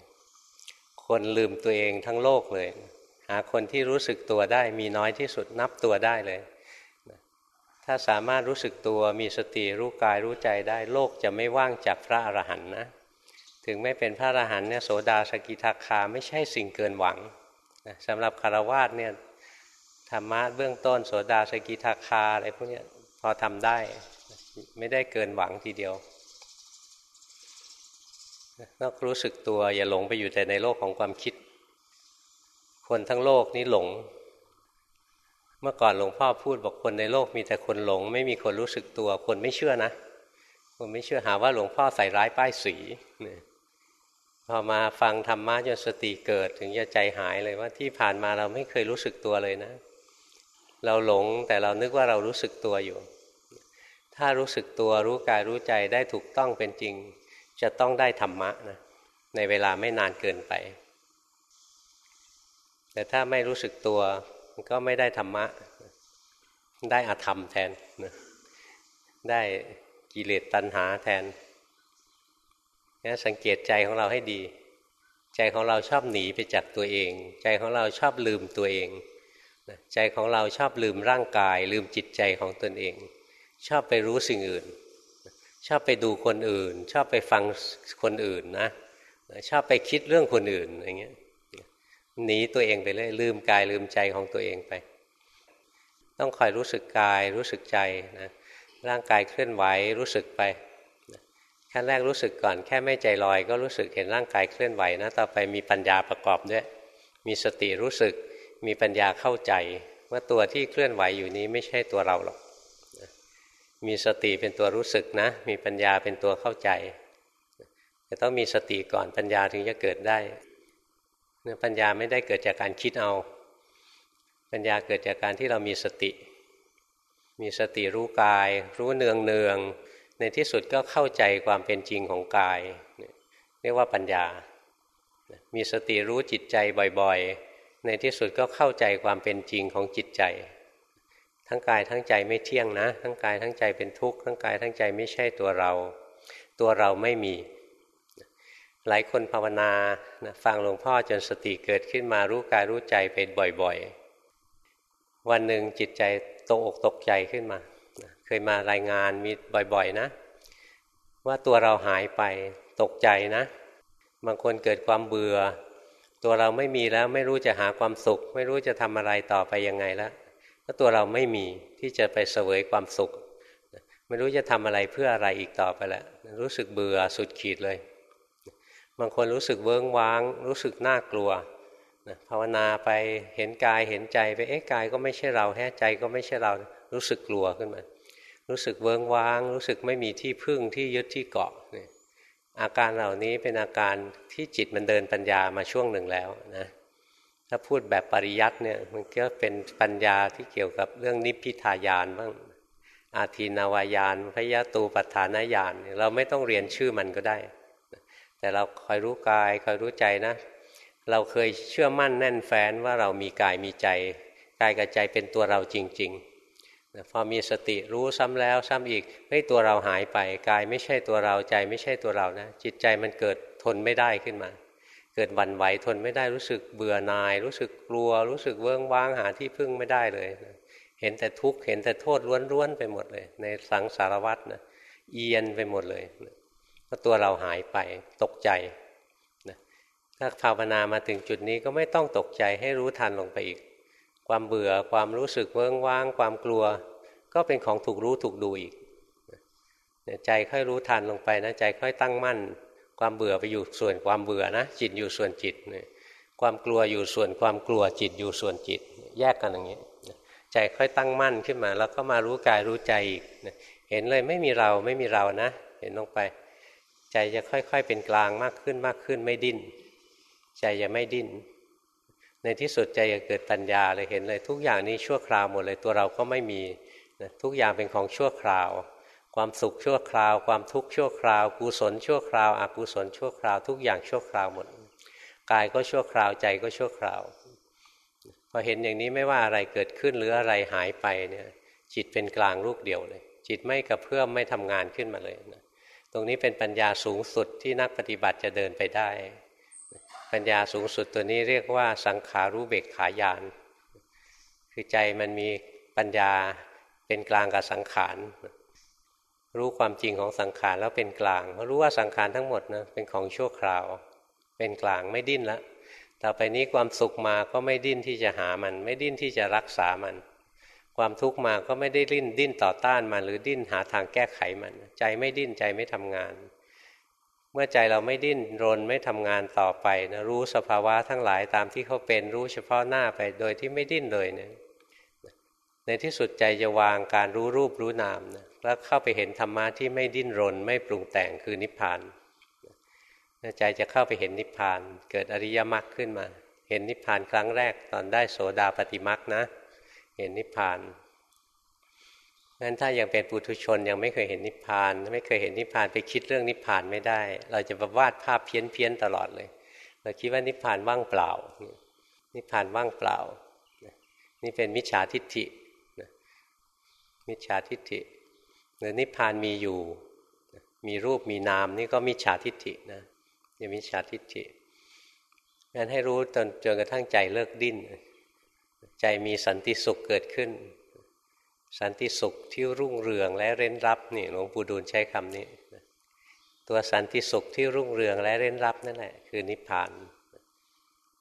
คนลืมตัวเองทั้งโลกเลย หาคนที่รู้สึกตัวได้มีน้อยที่สุดนับตัวได้เลย ถ้าสามารถรู้สึกตัวมีสติรู้กายรู้ใจได้โลกจะไม่ว่างจากพระอรหันต์นะ ถึงไม่เป็นพระอรหันต์เนี่ยโสดาสกิทาคาไม่ใช่สิ่งเกินหวังสำหรับคารวาสเนี่ยธรรมะเบื้องต้นโสดาสกิทาคาอะไรพวกนี้พอทำได้ ไม่ได้เกินหวังทีเดียว ต้องรู้สึกตัวอย่าหลงไปอยู่แต่ในโลกของความคิด คนทั้งโลกนี้หลง เมื่อก่อนหลวงพ่อพูดบอกคนในโลกมีแต่คนหลง ไม่มีคนรู้สึกตัว คนไม่เชื่อนะคนไม่เชื่อหาว่าหลวงพ่อใส่ร้ายป้ายสีพอมาฟังธรรมะจนสติเกิดถึงจะใจหายเลยว่าที่ผ่านมาเราไม่เคยรู้สึกตัวเลยนะ เราหลงแต่เรานึกว่าเรารู้สึกตัวอยู่ ถ้ารู้สึกตัวรู้กายรู้ใจได้ถูกต้องเป็นจริง จะต้องได้ธรรมะนะในเวลาไม่นานเกินไป แต่ถ้าไม่รู้สึกตัวก็ไม่ได้ธรรมะ ได้อธรรมแทนนะได้กิเลสตัณหาแทนนี่สังเกตใจของเราให้ดี ใจของเราชอบหนีไปจากตัวเอง ใจของเราชอบลืมตัวเอง ใจของเราชอบลืมร่างกาย ลืมจิตใจของตนเอง ชอบไปรู้สิ่งอื่น ชอบไปดูคนอื่น ชอบไปฟังคนอื่นนะชอบไปคิดเรื่องคนอื่นอย่างเงี้ยหนีตัวเองไปเลยลืมกายลืมใจของตัวเองไป ต้องคอยรู้สึกกายรู้สึกใจนะร่างกายเคลื่อนไหวรู้สึกไปขั้นแรกรู้สึกก่อนแค่ไม่ใจลอย ก็รู้สึกเห็นร่างกายเคลื่อนไหวนะต่อไปมีปัญญาประกอบด้วย มีสติรู้สึกมีปัญญาเข้าใจ ว่าตัวที่เคลื่อนไหวอยู่นี้ไม่ใช่ตัวเราหรอก มีสติเป็นตัวรู้สึกนะ มีปัญญาเป็นตัวเข้าใจจะต้องมีสติก่อนปัญญาถึงจะเกิดได้เนี่ยปัญญาไม่ได้เกิดจากการคิดเอา ปัญญาเกิดจากการที่เรามีสติ มีสติรู้กาย รู้เนืองเนือง ในที่สุดก็เข้าใจความเป็นจริงของกาย เรียกว่าปัญญา มีสติรู้จิตใจบ่อยๆ ในที่สุดก็เข้าใจความเป็นจริงของจิตใจ ทั้งกายทั้งใจไม่เที่ยงนะ ทั้งกายทั้งใจเป็นทุกข์ทั้งกายทั้งใจไม่ใช่ตัวเรา ตัวเราไม่มี หลายคนภาวนานะฟังหลวงพ่อจนสติเกิดขึ้นมารู้กายรู้ใจเป็นบ่อยๆ วันหนึ่งจิตใจตกอกตกใจขึ้นมา เคยมารายงานมีบ่อยๆนะ ว่าตัวเราหายไปตกใจนะ บางคนเกิดความเบื่อ ตัวเราไม่มีแล้วไม่รู้จะหาความสุข ไม่รู้จะทำอะไรต่อไปยังไงแล้ว ถ้าตัวเราไม่มีที่จะไปเสวยความสุข ไม่รู้จะทำอะไรเพื่ออะไรอีกต่อไปแล้วรู้สึกเบื่อสุดขีดเลย บางคนรู้สึกเวิ้งว้าง รู้สึกน่ากลัวภาวนาไปเห็นกายเห็นใจไปเอ๊ะกายก็ไม่ใช่เราแท้ใจก็ไม่ใช่เรารู้สึกกลัวขึ้นมา รู้สึกเวิงว้าง รู้สึกไม่มีที่พึ่งที่ยึดที่เกาะอาการเหล่านี้เป็นอาการที่จิตมันเดินปัญญามาช่วงหนึ่งแล้วนะ ถ้าพูดแบบปริยัติเนี่ยมันก็เป็นปัญญาที่เกี่ยวกับเรื่องนิพพิทายานบ้างอาทีนาวายานพยาตูปัฏฐานญาณเราไม่ต้องเรียนชื่อมันก็ได้ แต่เราคอยรู้กายคอยรู้ใจนะ เราเคยเชื่อมั่นแน่นแฟ้นว่าเรามีกายมีใจกายกับใจเป็นตัวเราจริงๆพอมีสติรู้ซ้ำแล้วซ้ำอีกเฮ้ยตัวเราหายไปกายไม่ใช่ตัวเราใจไม่ใช่ตัวเรานะ จิตใจมันเกิดทนไม่ได้ขึ้นมา เกิดวันไหวทนไม่ได้รู้สึกเบื่อหน่าย รู้สึกกลัว รู้สึกเวิ้งว้างหาที่พึ่งไม่ได้เลย เห็นแต่ทุกข์เห็นแต่โทษล้วนๆไปหมดเลย ในสังสารวัฏนะเอียนไปหมดเลยเพราตัวเราหายไปตกใจนะถ้าภาวนามาถึงจุดนี้ก็ไม่ต้องตกใจให้รู้ทันลงไปอีก ความเบื่อความรู้สึกเวิ้งว้าง ความกลัว ก็เป็นของถูกรู้ถูกดูอีกใจค่อยรู้ทันลงไปนะใจค่อยตั้งมั่น ความเบื่อไปอยู่ส่วนความเบื่อนะ จิตอยู่ส่วนจิตความกลัวอยู่ส่วนความกลัวจิตอยู่ส่วนจิต แยกกันอย่างนี้ใจค่อยตั้งมั่นขึ้นมา แล้วก็มารู้กายรู้ใจอีกเห็นเลยไม่มีเราไม่มีเรานะ เห็นลงไป ใจจะค่อยๆเป็นกลางมากขึ้นมากขึ้นไม่ดิ้น ใจจะไม่ดิ้น ในที่สุดใจจะเกิดปัญญาเลยเห็นเลยทุกอย่างนี้ชั่วคราวหมดเลยตัวเราก็ไม่มีทุกอย่างเป็นของชั่วคราว ความสุขชั่วคราว ความทุกข์ชั่วคราว กุศลชั่วคราวอกุศลชั่วคราว ทุกอย่างชั่วคราวหมดกายก็ชั่วคราวใจก็ชั่วคราวพอเห็นอย่างนี้ไม่ว่าอะไรเกิดขึ้นหรืออะไรหายไปเนี่ยจิตเป็นกลางลูกเดียวเลย จิตไม่กระเพื่อมไม่ทำงานขึ้นมาเลยนะตรงนี้เป็นปัญญาสูงสุดที่นักปฏิบัติจะเดินไปได้ ปัญญาสูงสุดตัวนี้เรียกว่าสังขารู้เบกขายาน คือใจมันมีปัญญาเป็นกลางกับสังขาร รู้ความจริงของสังขารแล้วเป็นกลางรู้ว่าสังขารทั้งหมดนะเป็นของชั่วคราว เป็นกลางไม่ดิ้นละต่อไปนี้ความสุขมาก็ไม่ดิ้นที่จะหามัน ไม่ดิ้นที่จะรักษามัน ความทุกข์มาก็ไม่ได้ดิ้นดิ้นต่อต้านมันหรือดิ้นหาทางแก้ไขมัน ใจไม่ดิ้นใจไม่ทำงาน เมื่อใจเราไม่ดิ้นรนไม่ทำงานต่อไปนะรู้สภาวะทั้งหลายตามที่เขาเป็นรู้เฉพาะหน้าไปโดยที่ไม่ดิ้นเลยเนะในที่สุดใจจะวางการรู้รูปรู้นามนะ แล้วเข้าไปเห็นธรรมะที่ไม่ดิ้นรน ไม่ปรุงแต่งคือนิพพานใจจะเข้าไปเห็นนิพพาน เกิดอริยมรรคขึ้นมา เห็นนิพพานครั้งแรกตอนได้โสดาปฏิมรรคนะ เห็นนิพพานงั้นถ้ายังเป็นปุถุชนยังไม่เคยเห็นนิพพาน ไม่เคยเห็นนิพพานไปคิดเรื่องนิพพานไม่ได้ เราจะวาดภาพเพี้ยนเพี้ยนตลอดเลย เราคิดว่านิพพานว่างเปล่า นิพพานว่างเปล่า นี่เป็นมิจฉาทิฏฐิมิจฉาทิฏฐิ นิพพานมีอยู่ มีรูปมีนามนี่ก็มิจฉาทิฏฐินะยังมิจฉาทิฏฐิงั้นให้รู้จนจนกระทั่งใจเลิกดิ้น ใจมีสันติสุขเกิดขึ้น สันติสุขที่รุ่งเรืองและเร้นรับนี่หลวงปู่ดูลใช้คำนี้ตัวสันติสุขที่รุ่งเรืองและเร้นรับนั่นแหละคือนิพพาน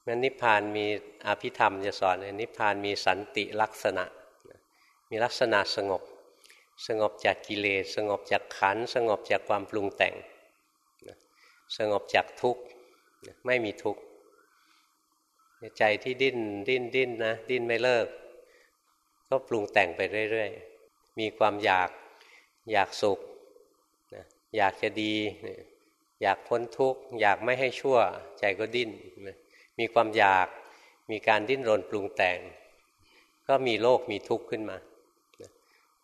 งั้นนิพพานมีอภิธรรมจะสอนนิพพานมีสันติลักษณะ มีลักษณะสงบ สงบจากกิเลสสงบจากขันสงบจากความปรุงแต่ง สงบจากทุกข์ไม่มีทุกข์ใจที่ดิ้นดิ้นดิ้นนะดิ้นไม่เลิก ก็ปรุงแต่งไปเรื่อยๆ มีความอยากอยากสุขอยากจะดี อยากพ้นทุกข์อยากไม่ให้ชั่ว ใจก็ดิ้น มีความอยากมีการดิ้นรนปรุงแต่ง ก็มีโลกมีทุกข์ขึ้นมา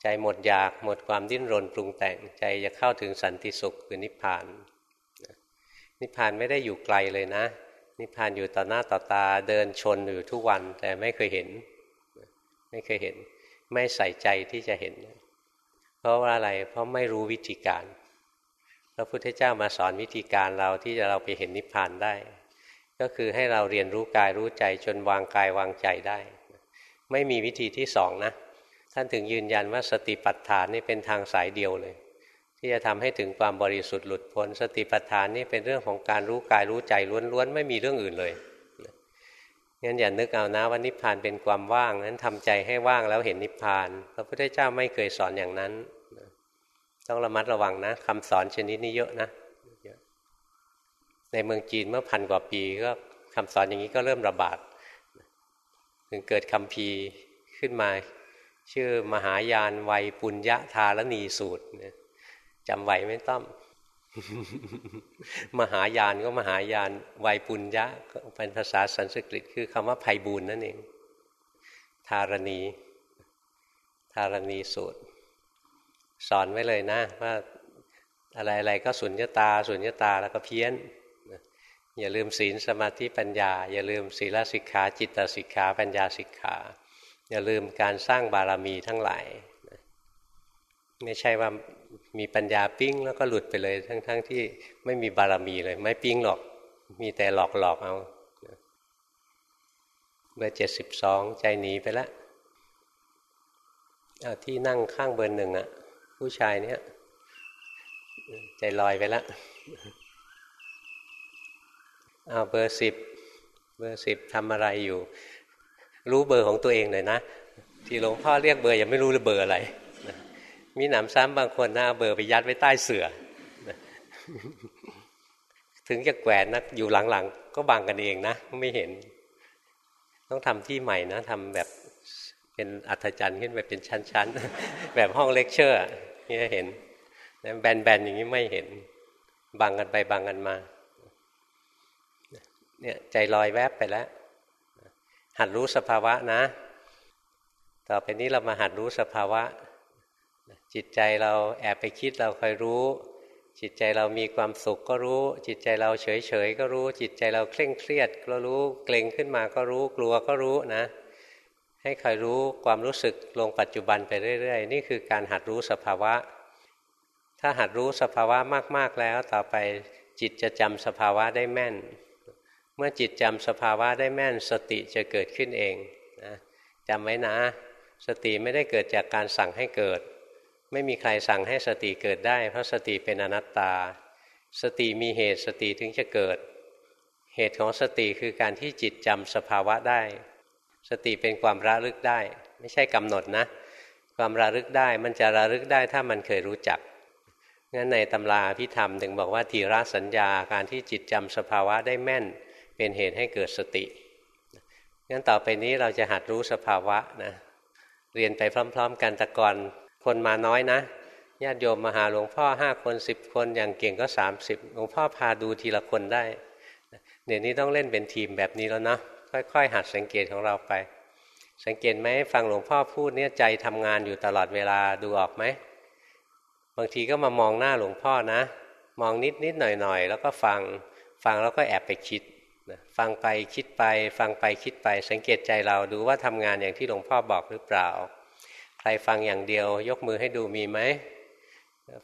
ใจหมดอยากหมดความดิ้นรนปรุงแต่งใจจะเข้าถึงสันติสุขคือนิพพาน นิพพานไม่ได้อยู่ไกลเลยนะ นิพพานอยู่ต่อหน้าต่อตาเดินชนอยู่ทุกวันแต่ไม่เคยเห็น ไม่เคยเห็น ไม่ใส่ใจที่จะเห็น เพราะว่าอะไรเพราะไม่รู้วิธีการพระพุทธเจ้ามาสอนวิธีการเราที่จะเราไปเห็นนิพพานได้ ก็คือให้เราเรียนรู้กายรู้ใจจนวางกายวางใจได้ ไม่มีวิธีที่สองนะ ท่านถึงยืนยันว่าสติปัฏฐานนี่เป็นทางสายเดียวเลย ที่จะทำให้ถึงความบริสุทธิ์หลุดพ้น สติปัฏฐานนี่เป็นเรื่องของการรู้กายรู้ใจล้วนๆไม่มีเรื่องอื่นเลยงั้นอย่านึกเอานะว่านิพพานเป็นความว่างนั้นทำใจให้ว่างแล้วเห็นนิพพานพระพุทธเจ้าไม่เคยสอนอย่างนั้น ต้องระมัดระวังนะคำสอนชนิดนี้เยอะนะในเมืองจีนเมื่อพันกว่าปีก็คำสอนอย่างนี้ก็เริ่มระบาดถึงเกิดคำพีขึ้นมา ชื่อมหายานวัยปุญญาธารณีสูตรจำไหวไม่ต้องมหายานก็มหายานวัยปุญญะเป็นภาษาสันสกฤต คือคำว่าภัยบุญนั่นเองธารณีธารณีสูตร สอนไว้เลยนะ ว่าอะไรๆก็สุญญตา สุญญตาแล้วก็เพี้ยน อย่าลืมศีลสมาธิปัญญา อย่าลืมศีลสิกขา จิตสิกขา ปัญญาสิกขา อย่าลืมการสร้างบารมีทั้งหลาย ไม่ใช่ว่ามีปัญญาปิ้งแล้วก็หลุดไปเลย ทั้งๆทที่ไม่มีบารมีเลย ไม่ปิ้งหรอก มีแต่หลอกหลอกเอาเบอร์เจ็ดสิบสองใจหนีไปแล้วเอาที่นั่งข้างเบอร์หนึ่งอะผู้ชายเนี้ยใจลอยไปแล้วเอาเบอร์สิบเบอร์สิบทำอะไรอยู่ รู้เบอร์ของตัวเองเลยนะ ที่หลวงพ่อเรียกเบอร์ยังไม่รู้เลยเบอร์อะไรมีหนำซ้ำบางคนเอาเบอร์ไปยัดไว้ใต้เสื้อถึงจะแขวนนะอยู่หลังๆ ก็บังกันเองนะไม่เห็น ต้องทำที่ใหม่นะทำแบบเป็นอัฒจันทร์ขึ้นไปเป็นชั้นๆ แบบห้องเลคเชอร์นี่เห็นแบนๆอย่างนี้ไม่เห็น บังกันไปบังกันมาเนี่ยใจลอยแวบไปแล้ว หัดรู้สภาวะนะ ต่อไปนี้เรามาหัดรู้สภาวะ จิตใจเราแอบไปคิดเราคอยรู้ จิตใจเรามีความสุขก็รู้ จิตใจเราเฉยเฉยก็รู้ จิตใจเราเคร่งเครียดก็รู้ เกรงขึ้นมาก็รู้ กลัวก็รู้นะ ให้คอยรู้ความรู้สึกลงปัจจุบันไปเรื่อย ๆ นี่คือการหัดรู้สภาวะ ถ้าหัดรู้สภาวะมากๆแล้ว ต่อไปจิตจะจำสภาวะได้แม่น เมื่อจิตจำสภาวะได้แม่นสติจะเกิดขึ้นเองนะจำไว้นะ สติไม่ได้เกิดจากการสั่งให้เกิด ไม่มีใครสั่งให้สติเกิดได้ เพราะสติเป็นอนัตตา สติมีเหตุสติถึงจะเกิด เหตุของสติคือการที่จิตจำสภาวะได้ สติเป็นความระลึกได้ ไม่ใช่กำหนดนะ ความระลึกได้มันจะระลึกได้ถ้ามันเคยรู้จักงั้นในตำราพิธรรมถึงบอกว่าทีระสัญญาการที่จิตจำสภาวะได้แม่น เป็นเหตุให้เกิดสติงั้นต่อไปนี้เราจะหัดรู้สภาวะนะเรียนไปพร้อม ๆ กันแต่ก่อนคนมาน้อยนะญาติโยมมาหาหลวงพ่อห้าคนสิบคนอย่างเก่งก็สามสิบหลวงพ่อพาดูทีละคนได้เดี๋ยวนี้ต้องเล่นเป็นทีมแบบนี้แล้วนะค่อย ๆ หัดสังเกตของเราไป สังเกตไหมฟังหลวงพ่อพูดเนี่ยใจทำงานอยู่ตลอดเวลาดูออกไหมบางทีก็มามองหน้าหลวงพ่อนะ มองนิดนิดหน่อยหน่อยแล้วก็ฟังฟังแล้วก็แอบไปคิด ฟังไปคิดไปฟังไปคิดไปสังเกตใจเราดูว่าทำงานอย่างที่หลวงพ่อบอกหรือเปล่า ใครฟังอย่างเดียว ยกมือให้ดูมีไหม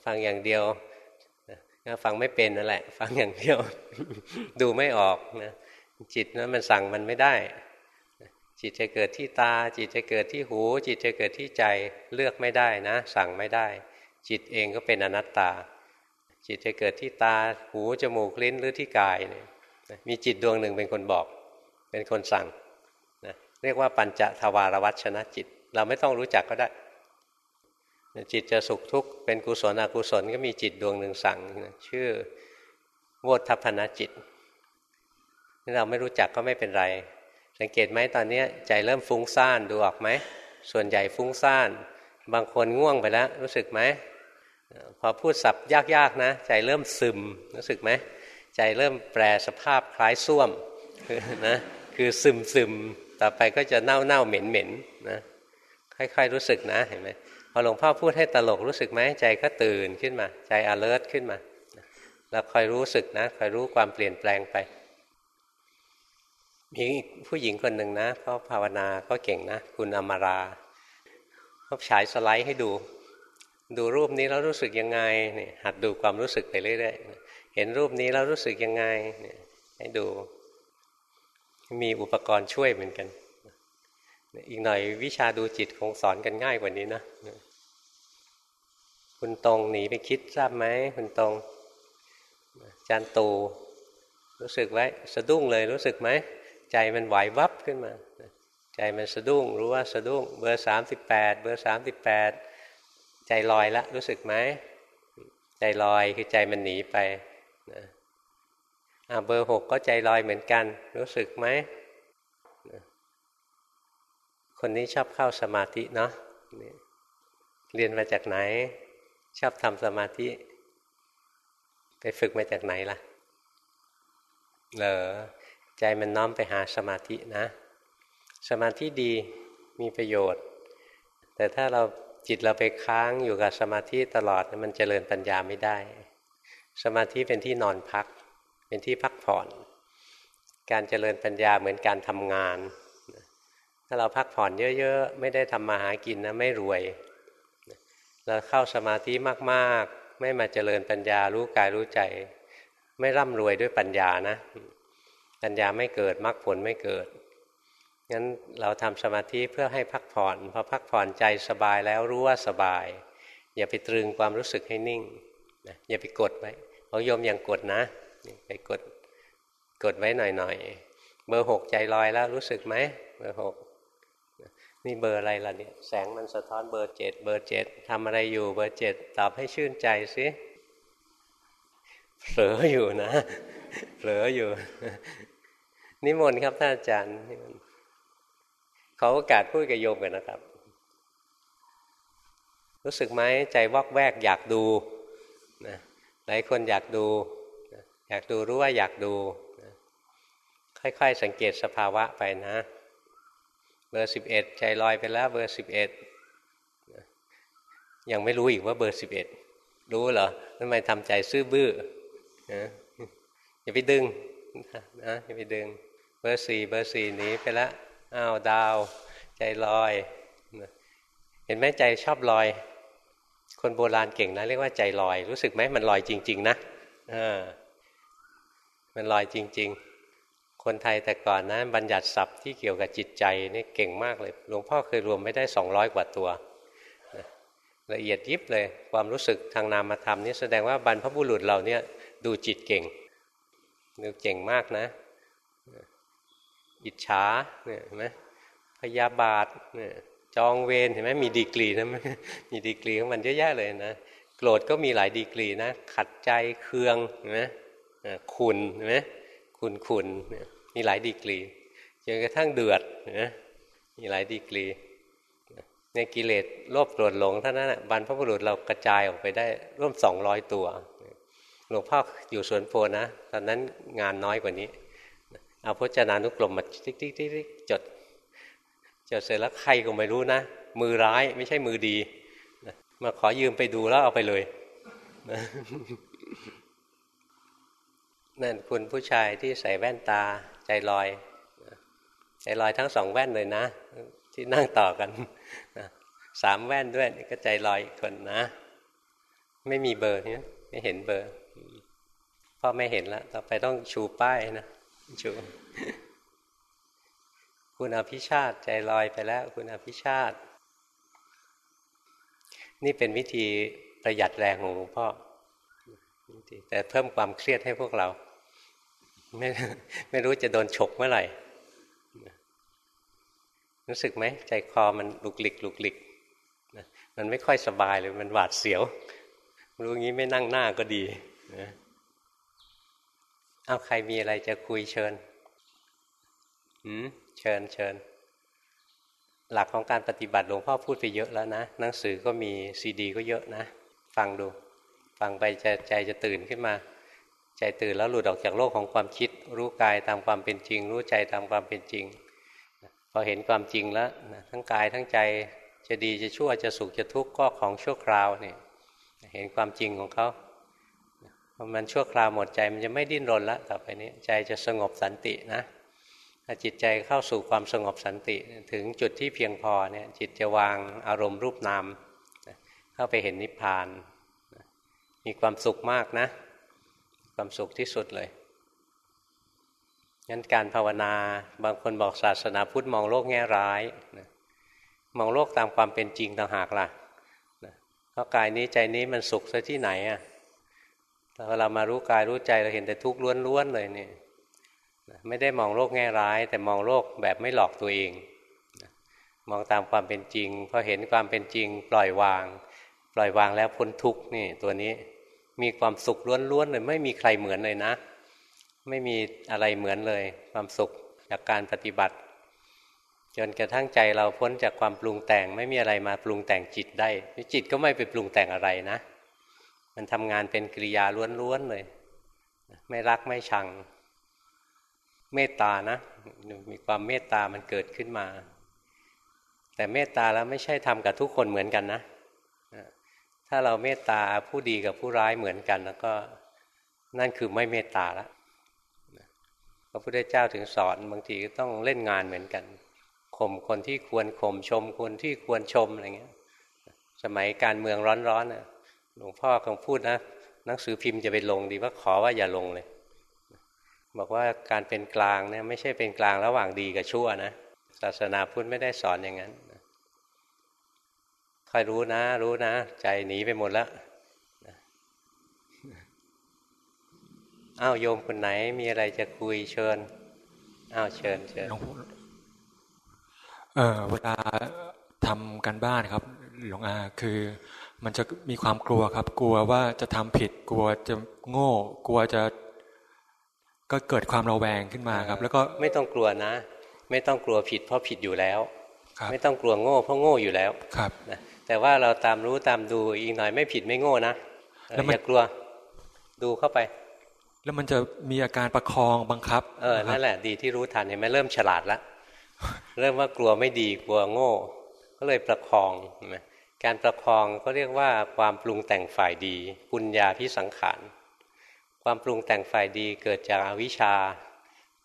ฟังอย่างเดียวฟังไม่เป็นนั่นแหละ ฟังอย่างเดียว ดูไม่ออกนะจิตนั้นมันสั่งมันไม่ได้ จิตจะเกิดที่ตา จิตจะเกิดที่หู จิตจะเกิดที่ใจเลือกไม่ได้นะ สั่งไม่ได้ จิตเองก็เป็นอนัตตา จิตจะเกิดที่ตาหูจมูกลิ้นหรือที่กายเนี่ย มีจิตดวงหนึ่งเป็นคนบอก เป็นคนสั่งนะเรียกว่าปัญจทวารวัชนะจิต เราไม่ต้องรู้จักก็ได้ จิตจะสุขทุกข์เป็นกุศลอกุศลก็มีจิตดวงหนึ่งสั่งนะชื่อโวทัพนจิตเราไม่รู้จักก็ไม่เป็นไร สังเกตไหมตอนนี้ใจเริ่มฟุ้งซ่านดูออกไหมส่วนใหญ่ฟุ้งซ่าน บางคนง่วงไปแล้ว รู้สึกไหมพอพูดสับยากๆนะ ใจเริ่มซึมรู้สึกไหม ใจเริ่มแปลสภาพคล้ายส้วมนะคือซึมซึมต่อไปก็จะเน่าเน่าเหม็นเหม็นนะค่อยๆรู้สึกนะเห็นไหมพอหลวงพ่อพูดให้ตลกรู้สึกไหมใจก็ตื่นขึ้นมา ใจ alert ขึ้นมาแล้วคอยรู้สึกนะคอยรู้ความเปลี่ยนแปลงไปมีผู้หญิงคนหนึ่งนะเขาภาวนาก็เก่งนะ คุณอมาราเขาฉายสไลด์ให้ดู ดูรูปนี้แล้วรู้สึกยังไงเนี่ยหัดดูความรู้สึกไปเรื่อยๆ เห็นรูปนี้แล้วรู้สึกยังไงให้ดู มีอุปกรณ์ช่วยเหมือนกัน อีกหน่อยวิชาดูจิตคงสอนกันง่ายกว่านี้นะคุณตรงหนีไปคิดทราบไหมคุณตรงจานตูรู้สึกไว้สะดุ้งเลยรู้สึกไหม ใจมันไหววับขึ้นมา ใจมันสะดุ้ง รู้ว่าสะดุ้ง เบอร์สามสิบแปดเบอร์สามสิบแปดใจลอยละ รู้สึกไหม ใจลอยคือใจมันหนีไป นะเบอร์หกก็ใจลอยเหมือนกัน รู้สึกไหม คนนี้ชอบเข้าสมาธิเนาะเรียนมาจากไหน ชอบทำสมาธิ ไปฝึกมาจากไหนล่ะเหรอใจมันน้อมไปหาสมาธินะ สมาธิดีมีประโยชน์ แต่ถ้าเราจิตเราไปค้างอยู่กับสมาธิตลอดมันจเจริญปัญญาไม่ได้ สมาธิเป็นที่นอนพัก เป็นที่พักผ่อน การเจริญปัญญาเหมือนการทำงาน ถ้าเราพักผ่อนเยอะๆ ไม่ได้ทำมาหากินนะไม่รวย เราเข้าสมาธิมากๆ ไม่มาเจริญปัญญารู้กายรู้ใจ ไม่ร่ำรวยด้วยปัญญานะ ปัญญาไม่เกิดมรรคผลไม่เกิดงั้นเราทำสมาธิเพื่อให้พักผ่อนพอพักผ่อนใจสบายแล้วรู้ว่าสบาย อย่าไปตรึงความรู้สึกให้นิ่งนะอย่าไปกดไว้ เอาโยมอย่างกดนะไปกดกดไว้หน่อยๆเบอร์หกใจลอยแล้วรู้สึกไหมเบอร์หกนี่เบอร์อะไรล่ะเนี่ยแสงมันสะท้อนเบอร์เจ็ดเบอร์เจ็ดทำอะไรอยู่เบอร์เจ็ดตอบให้ชื่นใจสิเผลออยู่นะเผลออยู่ นิมนต์ครับท่านอาจารย์ขอโอกาสพูดกับโยมกันนะครับ รู้สึกไหมใจวอกแวกอยากดูนะ หลายคนอยากดู อยากดูรู้ว่าอยากดู ค่อยๆ สังเกตสภาวะไปนะ เบอร์สิบเอ็ดใจลอยไปแล้ว เบอร์สิบเอ็ดยังไม่รู้อีกว่าเบอร์สิบเอ็ดรู้เหรอทำไมทำใจซื่อบื้อนะอย่าไปดึงนะอย่าไปดึง เบอร์สี่เบอร์สี่หนีไปแล้วอ้าวดาว ใจลอย เห็นไหมใจชอบลอย คนโบราณเก่งนะเรียกว่าใจลอย รู้สึกไหมมันลอยจริง ๆ นะมันลอยจริง ๆ คนไทยแต่ก่อนนะบัญญัติศัพท์ที่เกี่ยวกับจิตใจนี่เก่งมากเลยหลวงพ่อเคยรวมไม่ได้สองร้อยกว่าตัวละเอียดยิบเลยความรู้สึกทางนามธรรมนี่แสดงว่าบรรพบุรุษเราเนี่ยดูจิตเก่งดูเก่งมากนะ อิจฉาเนี่ยเห็นไหมพยาบาทเนี่ย จองเวรเห็นไหมมีดีกรีนะมีดีกรีของมันเยอะแยะเลยนะโกรธก็มีหลายดีกรีนะ ขัดใจเคืองเห็นไหมขุนเห็นไหมขุนขุนมีหลายดีกรีจนกระทั่งเดือดนะมีหลายดีกรีในกิเลสโลภโกรธหลงเท่านั้นบรรพบุรุษเรากระจายออกไปได้ร่วมสองร้อยตัวหลวงพ่ออยู่สวนโพนะ ตอนนั้นงานน้อยกว่านี้ เอาพจนานุกรมมาติ๊กติ๊กติ๊กจด จดเสร็จแล้วใครก็ไม่รู้นะ มือร้ายไม่ใช่มือดี มาขอยืมไปดูแล้วเอาไปเลยนั่นคุณผู้ชายที่ใส่แว่นตาใจลอย ใจลอยทั้งสองแว่นเลยนะ ที่นั่งต่อกันสามแว่นด้วยก็ใจลอยคนนะ ไม่มีเบอร์เนี่ยไม่เห็นเบอร์พ่อไม่เห็นแล้วต่อไปต้องชูป้ายนะชู คุณอภิชาติใจลอยไปแล้ว คุณอภิชาติ นี่เป็นวิธีประหยัดแรงของหลวงพ่อแต่เพิ่มความเครียดให้พวกเรา ไม่ไม่รู้จะโดนฉกเมื่อไหร่ รู้สึกไหม ใจคอมันลุกหลิกลุกหลิกมันไม่ค่อยสบายเลยมันหวาดเสียว รู้งี้ไม่นั่งหน้าก็ดีนะเอาใครมีอะไรจะคุยเชิญหืม เชิญเชิญ หลักของการปฏิบัติหลวงพ่อพูดไปเยอะแล้วนะ หนังสือก็มีซีดี ก็เยอะนะ ฟังดู ฟังไปจใจจะตื่นขึ้นมา ใจตื่นแล้วหลุดออกจากโลกของความคิด รู้กายตามความเป็นจริง รู้ใจตามความเป็นจริง พอเห็นความจริงแล้วทั้งกายทั้งใจจะดีจะชั่วจะสุขจะทุกข์ก็ของชั่วคราวเนี่ยเห็นความจริงของเขาพอมันชั่วคราวหมดใจมันจะไม่ดิ้นรนละต่อไปนี้ ใจจะสงบสันตินะ ถ้าจิตใจเข้าสู่ความสงบสันติถึงจุดที่เพียงพอเนี่ยจิตจะวางอารมณ์รูปนามเข้าไปเห็นนิพพาน มีความสุขมากนะ ความสุขที่สุดเลยงั้นการภาวนาบางคนบอกศาสนาพุทธมองโลกแง่ร้าย มองโลกตามความเป็นจริงต่างหากล่ะเพราะกายนี้ใจนี้มันสุขซะที่ไหนอะเวลามารู้กายรู้ใจเราเห็นแต่ทุกข์ล้วนๆเลยเนี่ย ไม่ได้มองโลกแง่ร้าย แต่มองโลกแบบไม่หลอกตัวเอง มองตามความเป็นจริงพอเห็นความเป็นจริง ปล่อยวาง ปล่อยวางแล้วพ้นทุกข์นี่ตัวนี้มีความสุขล้วนๆเลยไม่มีใครเหมือนเลยนะ ไม่มีอะไรเหมือนเลย ความสุขจากการปฏิบัติ จนกระทั่งใจเราพ้นจากความปรุงแต่ง ไม่มีอะไรมาปรุงแต่งจิตได้จิตก็ไม่ไปปรุงแต่งอะไรนะ มันทำงานเป็นกิริยาล้วนๆเลย ไม่รักไม่ชัง เมตตานะ มีความเมตตามันเกิดขึ้นมา แต่เมตตาแล้วไม่ใช่ทำกับทุกคนเหมือนกันนะ ถ้าเราเมตตาผู้ดีกับผู้ร้ายเหมือนกัน แล้วก็นั่นคือไม่เมตตาแล้วพระพุทธเจ้าถึงสอนบางทีก็ต้องเล่นงานเหมือนกันข่มคนที่ควรข่มชมคนที่ควรชมอะไรเงี้ย สมัยการเมืองร้อนๆนะหลวงพ่อคงพูดนะหนังสือพิมพ์จะไปลงดีว่าขอว่าอย่าลงเลย บอกว่าการเป็นกลางเนี่ยไม่ใช่เป็นกลางระหว่างดีกับชั่วนะศาสนาพุทธไม่ได้สอนอย่างนั้นคอยรู้นะ รู้นะ ใจหนีไปหมดแล้วอ้าวโยมคนไหนมีอะไรจะคุยเชิญอ้าวเชิญเชิญเออเวลาทำกันบ้านครับ หลวงอาคือ มันจะมีความกลัวครับ กลัวว่าจะทำผิด กลัวจะโง่ กลัวจะ ก็เกิดความระแวงขึ้นมาครับ แล้วก็ไม่ต้องกลัวนะ ไม่ต้องกลัวผิดเพราะผิดอยู่แล้ว ไม่ต้องกลัวโง่เพราะโง่อยู่แล้วครับนะแต่ว่าเราตามรู้ตามดูอีกหน่อยไม่ผิดไม่โง่นะอย่ากลัวดูเข้าไป แล้วมันจะมีอาการประคองบังคับ เออนั่นแหละดีที่รู้ทันเห็นไหมเริ่มฉลาดแล้วเริ่มว่ากลัวไม่ดีกลัวโง่ ก็เลยประคองการประคองก็เรียกว่าความปรุงแต่งฝ่ายดีปุญญาพิสังขาร ความปรุงแต่งฝ่ายดีเกิดจากอวิชชา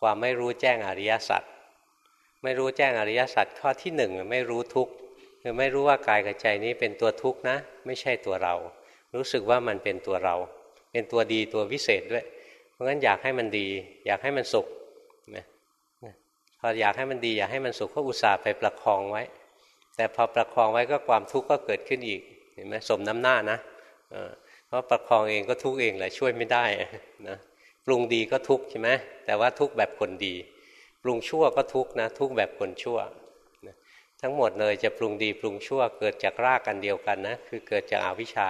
ความไม่รู้แจ้งอริยสัจไม่รู้แจ้งอริยสัจข้อที่หนึ่งไม่รู้ทุกข์คือไม่รู้ว่ากายกับใจนี้เป็นตัวทุกข์นะ ไม่ใช่ตัวเรา รู้สึกว่ามันเป็นตัวเรา เป็นตัวดีตัววิเศษด้วย เพราะงั้นอยากให้มันดี อยากให้มันสุขนะพออยากให้มันดีอยากให้มันสุขก็อุตส่าห์ไปประคองไว้ แต่พอประคองไว้ก็ความทุกข์ก็เกิดขึ้นอีกเห็นไหมสมน้ำหน้านะเพ ราะประคองเองก็ทุกเองแหละช่วยไม่ได้นะปรุงดีก็ทุกใช่ไหมแต่ว่าทุกแบบคนดีปรุงชั่วก็ทุกนะ ทุกแบบคนชั่วทั้งหมดเลยจะปรุงดีปรุงชั่วเกิดจากรากกันเดียวกันนะคือเกิดจากอาวิชชา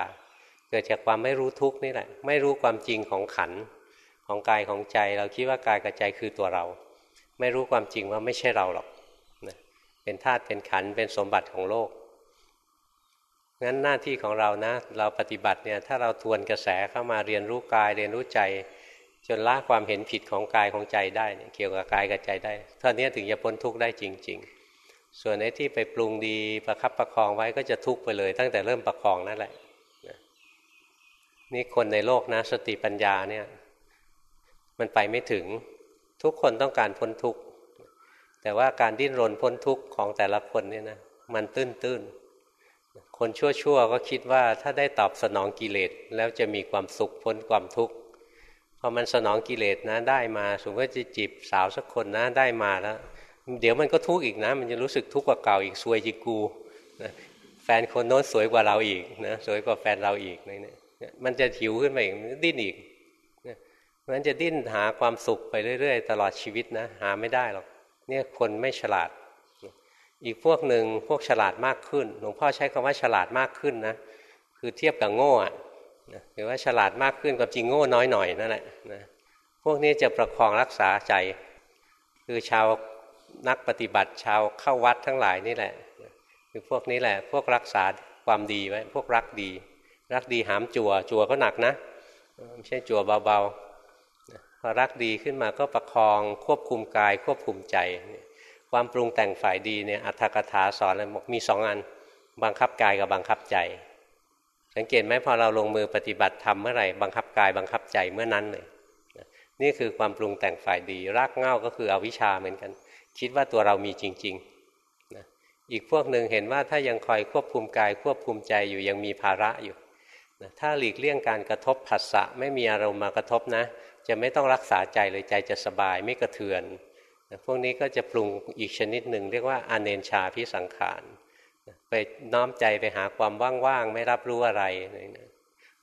เกิดจากความไม่รู้ทุกข์นี่แหละ ไม่รู้ความจริงของขันของกายของใจ เราคิดว่ากายกับใจคือตัวเรา ไม่รู้ความจริงว่าไม่ใช่เราหรอกนะเป็นธาตุเป็นขันเป็นสมบัติของโลก งั้นหน้าที่ของเรานะ เราปฏิบัติเนี่ยถ้าเราทวนกระแสเข้ามาเรียนรู้กายเรียนรู้ใจ จนละความเห็นผิดของกายของใจได้เกี่ยวกับกายกับใจได้เท่านี้ถึงจะพ้นทุกข์ได้จริง ๆ ส่วนไอ้ที่ไปปรุงดีประคับประคองไว้ก็จะทุกข์ไปเลย ตั้งแต่เริ่มประคองนั่นแหละนี่คนในโลกนะสติปัญญาเนี่ยมันไปไม่ถึงทุกคนต้องการพ้นทุกข์แต่ว่าการดิ้นรนพ้นทุกข์ของแต่ละคนเนี่ยนะมันตื้นตื้น คนชั่วๆก็คิดว่าถ้าได้ตอบสนองกิเลสแล้วจะมีความสุขพ้นความทุกข์พอมันสนองกิเลสนะได้มาสมมติว่าจะจีบสาวสักคนนะได้มาแล้ว เดี๋ยวมันก็ทุกข์อีกนะ มันจะรู้สึกทุกข์กว่าเก่าอีกซวยจิกูนะแฟนคนโน้นสวยกว่าเราอีกนะสวยกว่าแฟนเราอีกเนี่ยมันจะหิวขึ้นมาอีกดิ้นอีกเพราะฉะนั้นจะดิ้นหาความสุขไปเรื่อย ๆ ตลอดชีวิตนะ หาไม่ได้หรอกเนี่ยคนไม่ฉลาด อีกพวกหนึ่งพวกฉลาดมากขึ้น หลวงพ่อใช้คำว่าฉลาดมากขึ้นนะคือเทียบกับโง่อะหรือว่าฉลาดมากขึ้นกับจริงโง่น้อยหน่อยนั่นแหละนะพวกนี้จะประคองรักษาใจ คือชาวนักปฏิบัติชาวเข้าวัดทั้งหลายนี่แหละคือพวกนี้แหละ พวกรักษาความดีไว้พวกรักดี รักดีหามจัวจัวก็หนักนะไม่ใช่จัวเบาๆพอรักดีขึ้นมาก็ประคองควบคุมกายควบคุมใจ ความปรุงแต่งฝ่ายดีเนี่ยอัตถกถาสอนเลยบอกมีสองอันบังคับกายกับบังคับใจ สังเกตไหมพอเราลงมือปฏิบัติทำเมื่อไหร่บังคับกายบังคับใจเมื่อนั้นเลยนี่คือความปรุงแต่งฝ่ายดี รากเง้าก็คืออวิชชาเหมือนกัน คิดว่าตัวเรามีจริงๆนะอีกพวกหนึ่งเห็นว่าถ้ายังคอยควบคุมกายควบคุมใจอยู่ยังมีภาระอยู่นะถ้าหลีกเลี่ยงการกระทบผัสสะไม่มีอารมณ์มากระทบนะ จะไม่ต้องรักษาใจเลยใจจะสบายไม่กระเทือน พวกนี้ก็จะปรุงอีกชนิดหนึ่งเรียกว่าอเนนชาพิสังขารไปน้อมใจไปหาความว่างๆไม่รับรู้อะไร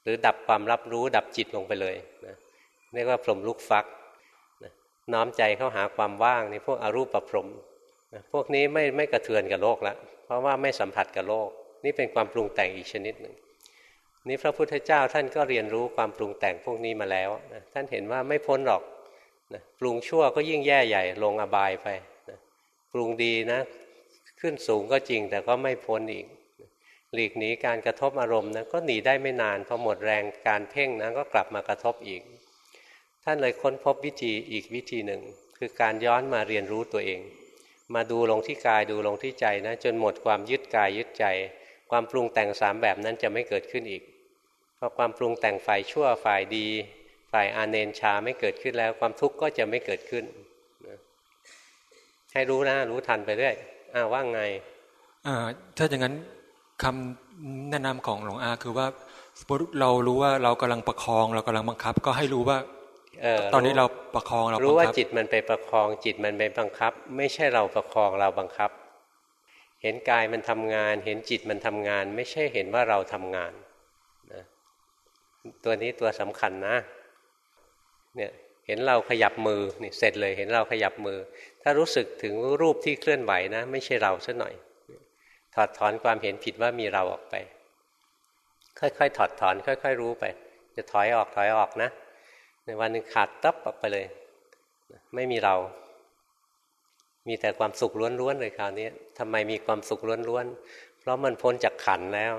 หรือดับความรับรู้ดับจิตลงไปเลยเรียกว่าพรมลุกฟักน้อมใจเข้าหาความว่างในพวกอรูปประพรมพวกนี้ไม่ไม่กระเทือนกับโลกแล้วเพราะว่าไม่สัมผัสกับโลก นี่เป็นความปรุงแต่งอีกชนิดหนึ่งนี่พระพุทธเจ้าท่านก็เรียนรู้ความปรุงแต่งพวกนี้มาแล้วนะท่านเห็นว่าไม่พ้นหรอก นะปรุงชั่วก็ยิ่งแย่ใหญ่ลงอบายไปนะปรุงดีนะ ขึ้นสูงก็จริงแต่ก็ไม่พ้นอีกหลีกหนีการกระทบอารมณ์นะก็หนีได้ไม่นานพอหมดแรงการเพ่งนะก็กลับมากระทบอีก ท่านเลยค้นพบวิธีอีกวิธีหนึ่ง คือการย้อนมาเรียนรู้ตัวเอง มาดูลงที่กายดูลงที่ใจนะจนหมดความยึดกายยึดใจ ความปรุงแต่งสามแบบนั้นจะไม่เกิดขึ้นอีกพอความปรุงแต่งฝ่ายชั่วฝ่ายดี ฝ่ายอาเนนชาไม่เกิดขึ้นแล้ว ความทุกข์ก็จะไม่เกิดขึ้นให้รู้นะรู้ทันไปเรื่อยอ้าว่าไงถ้าอย่างนั้นคำแนะนำของหลวงอาคือว่าเรารู้ว่าเรากำลังประคองเรากำลังบังคับ ก็ให้รู้ว่าตอนนี้เราประคองเรารู้ว่าจิตมันไปประคองจิตมันไปบังคับ ไม่ใช่เราประคองเราบังคับ เห็นกายมันทำงาน เห็นจิตมันทำงาน ไม่ใช่เห็นว่าเราทำงานนะตัวนี้ตัวสำคัญนะ เนี่ยเห็นเราขยับมือนี่เสร็จเลยเห็นเราขยับมือ ถ้ารู้สึกถึงรูปที่เคลื่อนไหวนะ ไม่ใช่เราซะหน่อย ถอดถอนความเห็นผิดว่ามีเราออกไป ค่อยๆถอดถอน ค่อย ๆ รู้ไป จะถอยออกถอยออกนะ ในวันหนึ่งขาดตับออกไปเลย ไม่มีเรา มีแต่ความสุขล้วนๆเลยคราวนี้ทำไมมีความสุขล้วนๆเพราะมันพ้นจากขันแล้ว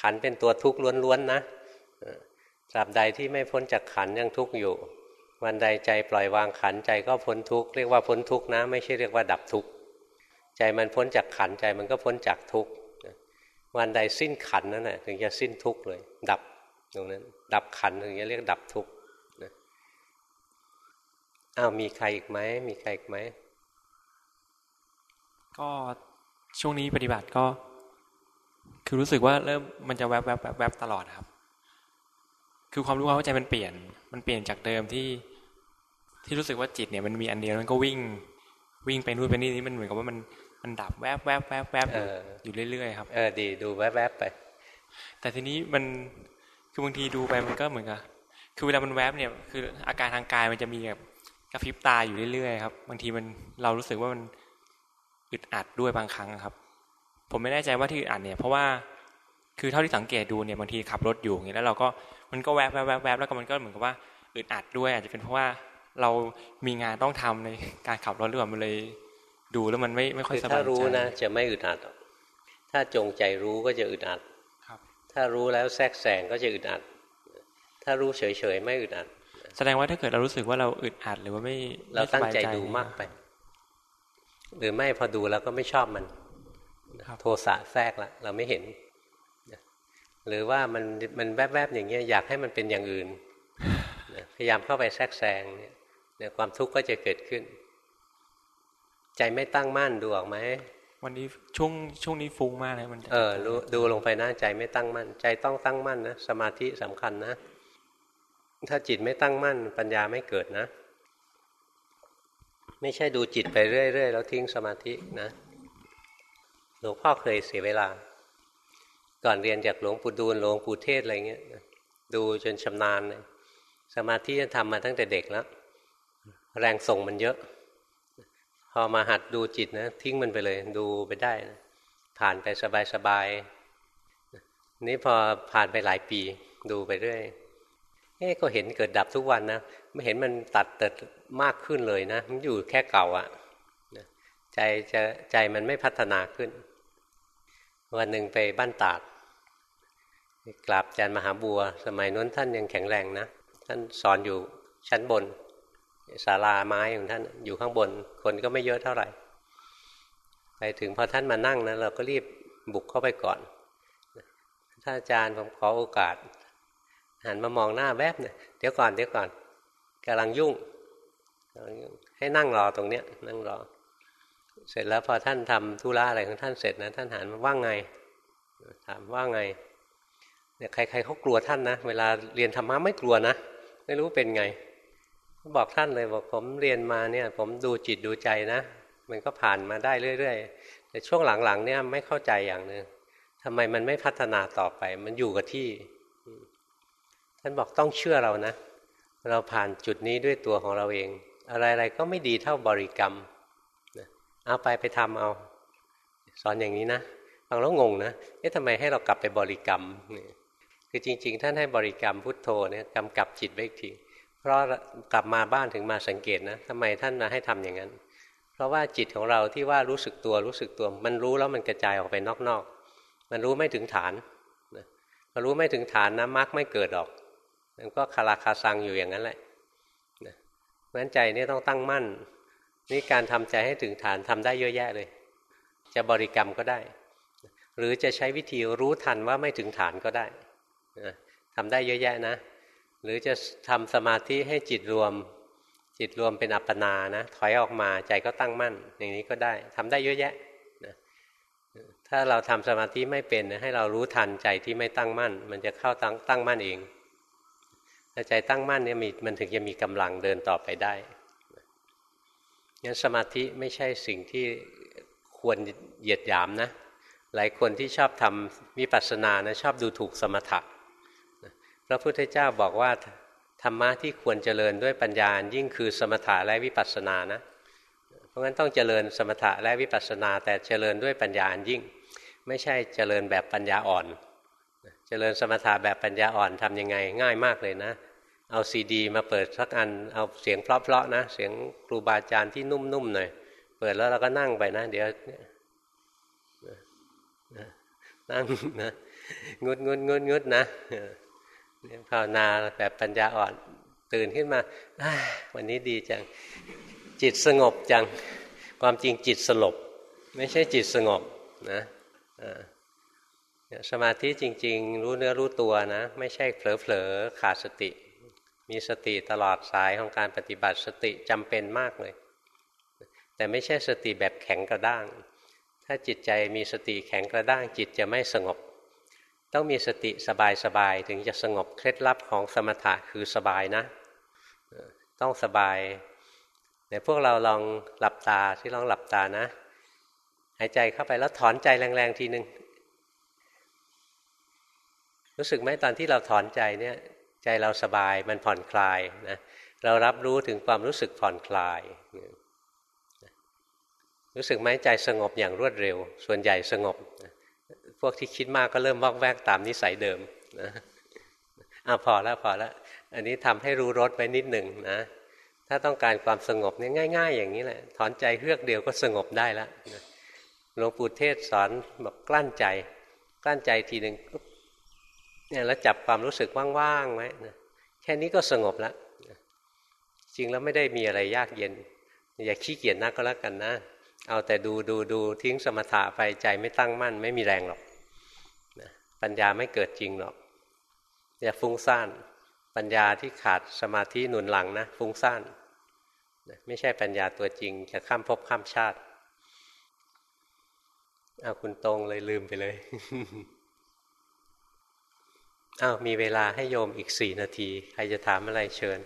ขันเป็นตัวทุกข์ล้วนๆนะตราบใดที่ไม่พ้นจากขันยังทุกข์อยู่ วันใดใจปล่อยวางขันใจก็พ้นทุกข์เรียกว่าพ้นทุกข์นะ ไม่ใช่เรียกว่าดับทุกข์ใจมันพ้นจากขันใจมันก็พ้นจากทุกข์วันใดสิ้นขันนั่นแหละถึงจะสิ้นทุกข์เลย ดับตรงนั้น ดับขันถึงจะเรียกดับทุกข์อ้าวมีใครอีกไหมมีใครอีกไหมก็ช่วงนี้ปฏิบัติก็ คือรู้สึกว่าเริ่มมันจะแวบแวบแวบแวบตลอดครับ คือความรู้ความเข้าใจมันเปลี่ยน มันเปลี่ยนจากเดิมที่ ที่รู้สึกว่าจิตเนี่ยมันมีอันเดียวมันก็วิ่ง วิ่งไปนู่นไปนี่นี่มันเหมือนกับว่ามันมันดับแวบแวบแวบแวบอยู่เรื่อยๆครับเออดีดูแวบแวบไป แต่ทีนี้มันคือบางทีดูไปมันก็เหมือนกับคือเวลามันแวบเนี่ยคืออาการทางกายมันจะมีแบบกระพริบตาอยู่เรื่อยๆครับบางทีมันเรารู้สึกว่ามันอึดอัดด้วยบางครั้งครับ ผมไม่แน่ใจว่าที่อึดอัดเนี่ยเพราะว่าคือเท่าที่สังเกตดูเนี่ยบางทีขับรถอยู่อย่างนี้แล้วเราก็มันก็แวบแวบแวบแวบแล้วก็มันก็เหมือนกับว่าอึดอัดด้วย อาจจะเป็นเพราะว่า เรามีงานต้องทำในการขับรถหรือเปล่ามันเลย ดูแล้วมันไม่ไม่ค่อยสบายใจถ้ารู้นะจะไม่อึดอัดถ้าจงใจรู้ก็จะอึดอัดถ้ารู้แล้วแทรกแซงก็จะอึดอัด ถ้ารู้เฉยๆไม่อึดอัด แสดงว่าถ้าเกิดเรารู้สึกว่าเราอึดอัดหรือว่าไม่เราตั้งใจดูมากไป หรือไม่พอดูแล้วก็ไม่ชอบมันโทสะแทรกละเราไม่เห็น หรือว่ามันมันแวบๆอย่างเงี้ยอยากให้มันเป็นอย่างอื่น พยายามเข้าไปแทรกแซงเนี่ย ความทุกข์ก็จะเกิดขึ้น ใจไม่ตั้งมั่นดูออกไหมวันนี้ช่วงช่วงนี้ฟุ้งมากเลยมันเออรู้ดูลงไปนะใจไม่ตั้งมั่น ใจต้องตั้งมั่นนะสมาธิสำคัญนะ ถ้าจิตไม่ตั้งมั่น ปัญญาไม่เกิดนะ ไม่ใช่ดูจิตไปเรื่อยๆแล้วทิ้งสมาธินะหลวงพ่อเคยเสียเวลา ก่อนเรียนจากหลวงปู่ดูลหลวงปู่เทศอะไรเงี้ยดูจนชำนาญเลยสมาธิจะทำมาตั้งแต่เด็กแล้ว แรงส่งมันเยอะ พอมาหัดดูจิตนะ ทิ้งมันไปเลย ดูไปได้นะผ่านไปสบายๆนี่พอผ่านไปหลายปี ดูไปเรื่อยเอ๊ก็เห็นเกิดดับทุกวันนะไม่เห็นมันตัดเติดมากขึ้นเลยนะ มันอยู่แค่เก่าอะ่ะใจจะใจมันไม่พัฒนาขึ้น วันหนึ่งไปบ้านตาดกราบอาจารย์มหาบัว สมัยนั้นท่านยังแข็งแรงนะ ท่านสอนอยู่ชั้นบน ศาลาไม้ของท่านอยู่ข้างบน คนก็ไม่เยอะเท่าไหร่ ไปถึงพอท่านมานั่งนะเราก็รีบบุกเข้าไปก่อนท่านอาจารย์ผมขอโอกาส หันมามองหน้าแวบเนี่ยเดี๋ยวก่อนเดี๋ยวก่อนกำลังยุ่ง ให้นั่งรอตรงเนี้ยนั่งรอ เสร็จแล้วพอท่านทำธุระอะไรของท่านเสร็จนะท่านหันมาว่างไง ถามว่าไงเนี่ยใครๆเขากลัวท่านนะ เวลาเรียนธรรมะไม่กลัวนะ ไม่รู้เป็นไง บอกท่านเลยบอกผมเรียนมาเนี่ย ผมดูจิตดูใจนะมันก็ผ่านมาได้เรื่อยๆแต่ช่วงหลังๆ เนี่ยไม่เข้าใจอย่างหนึ่งทำไมมันไม่พัฒนาต่อไป มันอยู่กับที่ ท่านบอกต้องเชื่อเรานะ เราผ่านจุดนี้ด้วยตัวของเราเอง อะไรๆก็ไม่ดีเท่าบริกรรมเอาไปไปทำเอา สอนอย่างนี้นะฟังแล้วงงนะเอ๊ะทำไมให้เรากลับไปบริกรรมคือจริง ๆ ท่านให้บริกรรมพุทโธเนี่ยกำกับจิตไว้อีกที เพราะกลับมาบ้านถึงมาสังเกตนะทำไมท่านมาให้ทำอย่างนั้น เพราะว่าจิตของเราที่ว่ารู้สึกตัวรู้สึกตัว มันรู้แล้วมันกระจายออกไปนอกๆ มันรู้ไม่ถึงฐานพอรู้ไม่ถึงฐานนะมรรคไม่เกิดหรอก มันก็คาราคาซังอยู่อย่างนั้นแหละเพราะฉะนั้นใจนี่ต้องตั้งมั่น นี่การทำใจให้ถึงฐานทำได้เยอะแยะเลย จะบริกรรมก็ได้ หรือจะใช้วิธีรู้ทันว่าไม่ถึงฐานก็ได้ทำได้เยอะแยะนะ หรือจะทำสมาธิให้จิตรวม จิตรวมเป็นอัปปนานะถอยออกมาใจก็ตั้งมั่น อย่างนี้ก็ได้ทำได้เยอะแยะนะถ้าเราทำสมาธิไม่เป็นให้เรารู้ทันใจที่ไม่ตั้งมั่น มันจะเข้าตั้งตั้งมั่นเองถ้าใจตั้งมั่นเนี่ยมันถึงจะมีกำลังเดินต่อไปได้งั้นสมาธิไม่ใช่สิ่งที่ควรเหยียดหยามนะ หลายคนที่ชอบทำวิปัสสนานะชอบดูถูกสมถะ ระพุทธเจ้าบอกว่าธรรมะที่ควรเจริญด้วยปัญญายิ่งคือสมถะและวิปัสสนานะ เพราะงั้นต้องเจริญสมถะและวิปัสสนา แต่เจริญด้วยปัญญายิ่ง ไม่ใช่เจริญแบบปัญญาอ่อน เจริญสมถะแบบปัญญาอ่อนทํำยังไงง่ายมากเลยนะ เอาซีดี มาเปิดสักอันเอาเสียงเพลาะๆนะ เสียงครูบาอาจารย์ที่นุ่มๆหน่อยเปิดแล้วเราก็นั่งไปนะ เดี๋ยวนั่งนะงดงดงดงดนะ ภาวนาแบบปัญญาอ่อนตื่นขึ้นมาวันนี้ดีจัง จิตสงบจัง ความจริงจิตสลบ ไม่ใช่จิตสงบนะสมาธิจริง ๆ รู้เนื้อรู้ตัวนะ ไม่ใช่เผลอๆขาดสติ มีสติตลอดสายของการปฏิบัติสติจำเป็นมากเลย แต่ไม่ใช่สติแบบแข็งกระด้าง ถ้าจิตใจมีสติแข็งกระด้างจิตจะไม่สงบ ต้องมีสติสบายๆถึงจะสงบเคล็ดลับของสมถะคือสบายนะ ต้องสบายแต่พวกเราลองหลับตาที่ลองหลับตานะ หายใจเข้าไปแล้วถอนใจแรงๆทีหนึ่งรู้สึกไหมตอนที่เราถอนใจเนี่ย ใจเราสบายมันผ่อนคลายนะเรารับรู้ถึงความรู้สึกผ่อนคลาย รู้สึกไหมใจสงบอย่างรวดเร็ว ส่วนใหญ่สงบ พวกที่คิดมากก็เริ่มวอกแวกตามนิสัยเดิมนะอ่าพอแล้วพอแล้วอันนี้ทำให้รู้รสไปนิดหนึ่งนะ ถ้าต้องการความสงบเนี่ยง่าย ๆ อย่างนี้แหละ ถอนใจเฮือกเดียวก็สงบได้แล้วหลวงปู่เทศสอนแบบกลั้นใจ กลั้นใจทีหนึ่งเนี่ยแล้วจับความรู้สึกว่างๆไว้นะแค่นี้ก็สงบแล้วจริงแล้วไม่ได้มีอะไรยากเย็น อย่าขี้เกียจนักก็แล้วกันนะ เอาแต่ดูดูดูทิ้งสมถะไปใจไม่ตั้งมั่น ไม่มีแรงหรอก ปัญญาไม่เกิดจริงหรอกอย่าฟุ้งซ่าน ปัญญาที่ขาดสมาธิหนุนหลังนะฟุ้งซ่านไม่ใช่ปัญญาตัวจริง จะข้ามภพข้ามชาติเอาคุณตรงเลยลืมไปเลยอ้าวมีเวลาให้โยมอีกสี่นาที ใครจะถามอะไรเชิญ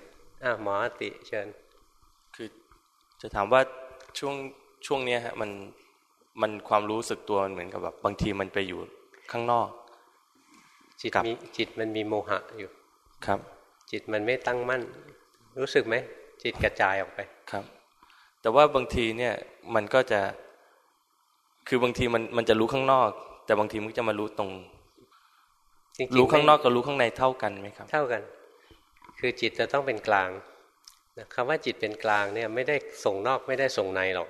อ้าวหมอติเชิญ คือจะถามว่าช่วงช่วงนี้ฮะมันมันความรู้สึกตัวเหมือนกับแบบบางทีมันไปอยู่ข้างนอก จิตมีจิตมันมีโมหะอยู่ครับ จิตมันไม่ตั้งมั่น รู้สึกไหมจิตกระจายออกไปครับ แต่ว่าบางทีเนี่ยมันก็จะ คือบางทีมันมันจะรู้ข้างนอก แต่บางทีมันจะมารู้ตรงรู้ข้างนอกกับรู้ข้างในเท่ากันไหมครับ เท่ากัน คือจิตจะต้องเป็นกลางคำว่าจิตเป็นกลางเนี่ยไม่ได้ส่งนอกไม่ได้ส่งในหรอก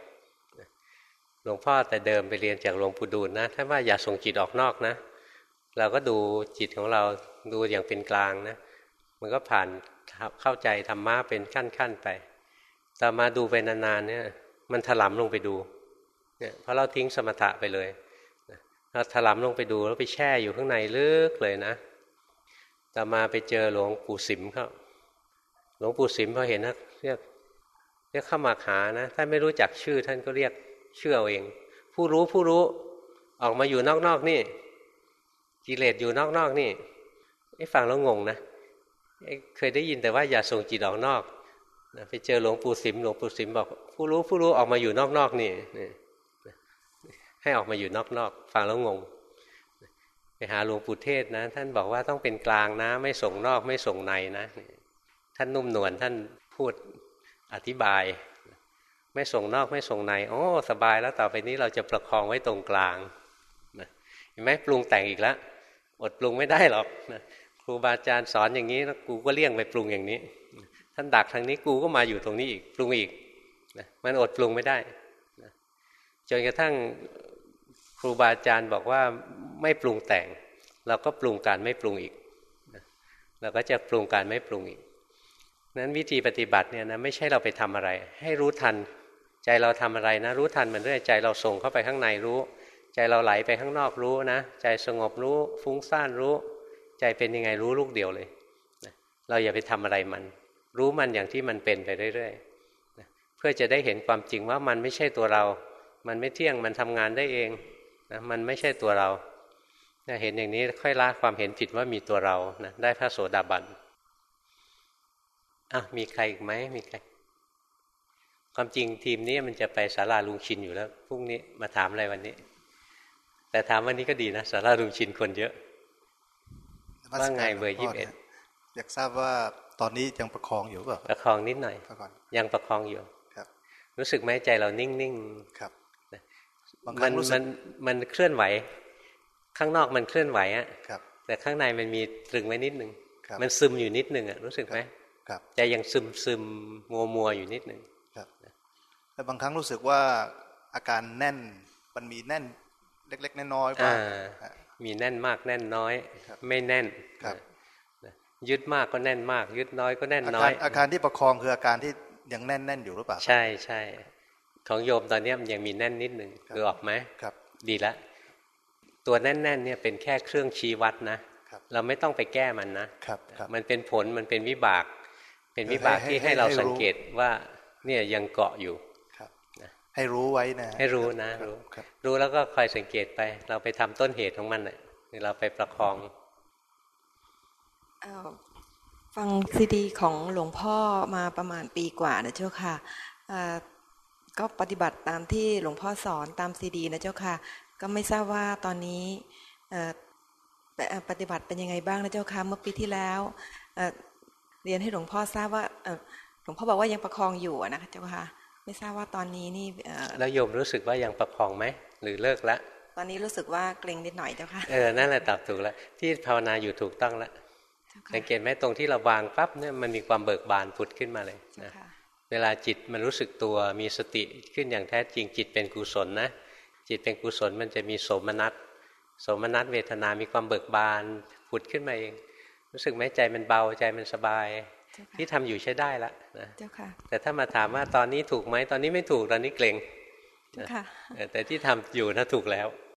หลวงพ่อแต่เดิมไปเรียนจากหลวงปู่ดูลนะถ้าว่าอย่าส่งจิตออกนอกนะ เราก็ดูจิตของเราดูอย่างเป็นกลางนะ มันก็ผ่านเข้าใจธรรมะเป็นขั้นๆไป ต่อมาดูไปนานๆเนี่ย มันถลำลงไปดู เนี่ยเพราะเราทิ้งสมถะไปเลยเราถลำลงไปดูแล้วไปแช่อยู่ข้างในลึกเลยนะ ต่อมาไปเจอหลวงปู่สิมเขาหลวงปู่สิมพอเห็นนะเรียกเรียกเข้ามาหานะถ้านไม่รู้จักชื่อท่านก็เรียกเชื่อเอง ผู้รู้ผู้รู้ออกมาอยู่นอกๆนี่ กิเลสอยู่นอกๆนี่ไอ้ฟังแล้วงงนะเคยได้ยินแต่ว่าอย่าส่งจิตออกนอกไปเจอหลวงปู่สิมหลวงปู่สิมบอก ผู้รู้ผู้รู้ออกมาอยู่นอกๆนี่ให้ออกมาอยู่นอกๆฟังแล้วงง ไปหาหลวงปู่เทศนะ ท่านบอกว่าต้องเป็นกลางนะ ไม่ส่งนอกไม่ส่งในนะท่านนุ่มนวลท่านพูดอธิบาย ไม่ส่งนอกไม่ส่งในโอ้สบายแล้วต่อไปนี้เราจะประคองไว้ตรงกลางเห็นไหมปรุงแต่งอีกแล้ว อดปรุงไม่ได้หรอกครูบาอาจารย์สอนอย่างนี้แล้วกูก็เลี่ยงไปปรุงอย่างนี้ ท่านดักทางนี้กูก็มาอยู่ตรงนี้อีกปรุงอีกมันอดปรุงไม่ได้จนกระทั่งครูบาอาจารย์บอกว่าไม่ปรุงแต่ง เราก็ปรุงการไม่ปรุงอีกเราก็จะปรุงการไม่ปรุงอีกนั้นวิธีปฏิบัติเนี่ยนะไม่ใช่เราไปทำอะไร ให้รู้ทัน ใจเราทำอะไรนะ รู้ทันมันเรื่อยใจเราส่งเข้าไปข้างในรู้ ใจเราไหลไปข้างนอกรู้นะ ใจสงบรู้ฟุ้งซ่านรู้ ใจเป็นยังไงรู้ลูกเดียวเลยเราอย่าไปทำอะไรมัน รู้มันอย่างที่มันเป็นไปเรื่อยๆเพื่อจะได้เห็นความจริงว่ามันไม่ใช่ตัวเรา มันไม่เที่ยงมันทำงานได้เองนะมันไม่ใช่ตัวเราเห็นอย่างนี้ค่อยละความเห็นผิดว่ามีตัวเรานะได้พระโสดาบันอะมีใครอีกไหมมีใครความจริงทีมนี้มันจะไปศาลาลุงชินอยู่แล้วพรุ่งนี้มาถามอะไรวันนี้ แต่ถามวันนี้ก็ดีนะศาลาลุงชินคนเยอะว่าไงเบอร์ยี่สิบเอ็ดอยากทราบว่าตอนนี้ยังประคองอยู่เปล่าประคองนิดหน่อยยังประคองอยู่ครับ รู้สึกไหมใจเรานิ่งๆครับมันมันมันเคลื่อนไหว ข้างนอกมันเคลื่อนไหวอะแต่ข้างในมันมีตรึงไว้นิดหนึ่งมันซึมอยู่นิดหนึ่งอะรู้สึกไหมครับใจยังซึมซึมมัวมัวอยู่นิดหนึ่งครับแต่บางครั้งรู้สึกว่าอาการแน่นมันมีแน่น เล็ก ๆ น้อยๆบ้างมีแน่นมากแน่นน้อย ไม่แน่นครับยึดมากก็แน่นมาก ยึดน้อยก็แน่นน้อย อาการที่ประคองคืออาการที่ยังแน่นแน่นอยู่หรือเปล่าใช่ใช่ของโยมตอนนี้มันยังมีแน่นนิดหนึ่งคือออกไหมครับ ดีละตัวแน่นๆเนี่ยเป็นแค่เครื่องชี้วัดนะเราไม่ต้องไปแก้มันนะครับมันเป็นผลมันเป็นวิบาก เป็นวิบากที่ให้เราสังเกตว่าเนี่ยยังเกาะอยู่ครับ ให้รู้ไว้นะ ให้รู้นะ รู้รู้แล้วก็คอยสังเกตไป เราไปทำต้นเหตุของมันเน่ยเราไปประคองฟังซีดีของหลวงพ่อมาประมาณปีกว่านะเจ้าค่ะก็ปฏิบัติตามที่หลวงพ่อสอนตามซีดีนะเจ้าค่ะ ก็ไม่ทราบว่าตอนนี้ปฏิบัติเป็นยังไงบ้างนะเจ้าค่ะเมื่อปีที่แล้วเรียนให้หลวงพ่อทราบว่าหลวงพ่อบอกว่ายังประคองอยู่นะคะเจ้าค่ะ ไม่ทราบว่าตอนนี้นี่แล้วโยมรู้สึกว่ายังประคองไหมหรือเลิกแล้วตอนนี้รู้สึกว่าเกรงนิดหน่อยเจ้าค่ะเออนั่นแหละตอบถูกแล้วที่ภาวนาอยู่ถูกต้องแล้วสังเกตไหมตรงที่เราวางปั๊บเนี่ยมันมีความเบิกบานผุดขึ้นมาเลยนะเวลาจิตมันรู้สึกตัวมีสติขึ้นอย่างแท้จริงจิตเป็นกุศลนะจิตเป็นกุศลมันจะมีโสมนัสโสมนัสเวทนามีความเบิกบานผุดขึ้นมาเอง รู้สึกไหมใจมันเบาใจมันสบาย ที่ทำอยู่ใช้ได้ละนะแต่ถ้ามาถามว่าตอนนี้ถูกไหมตอนนี้ไม่ถูกตอนนี้เกรงแต่ที่ทำอยู่นะถูกแล้ว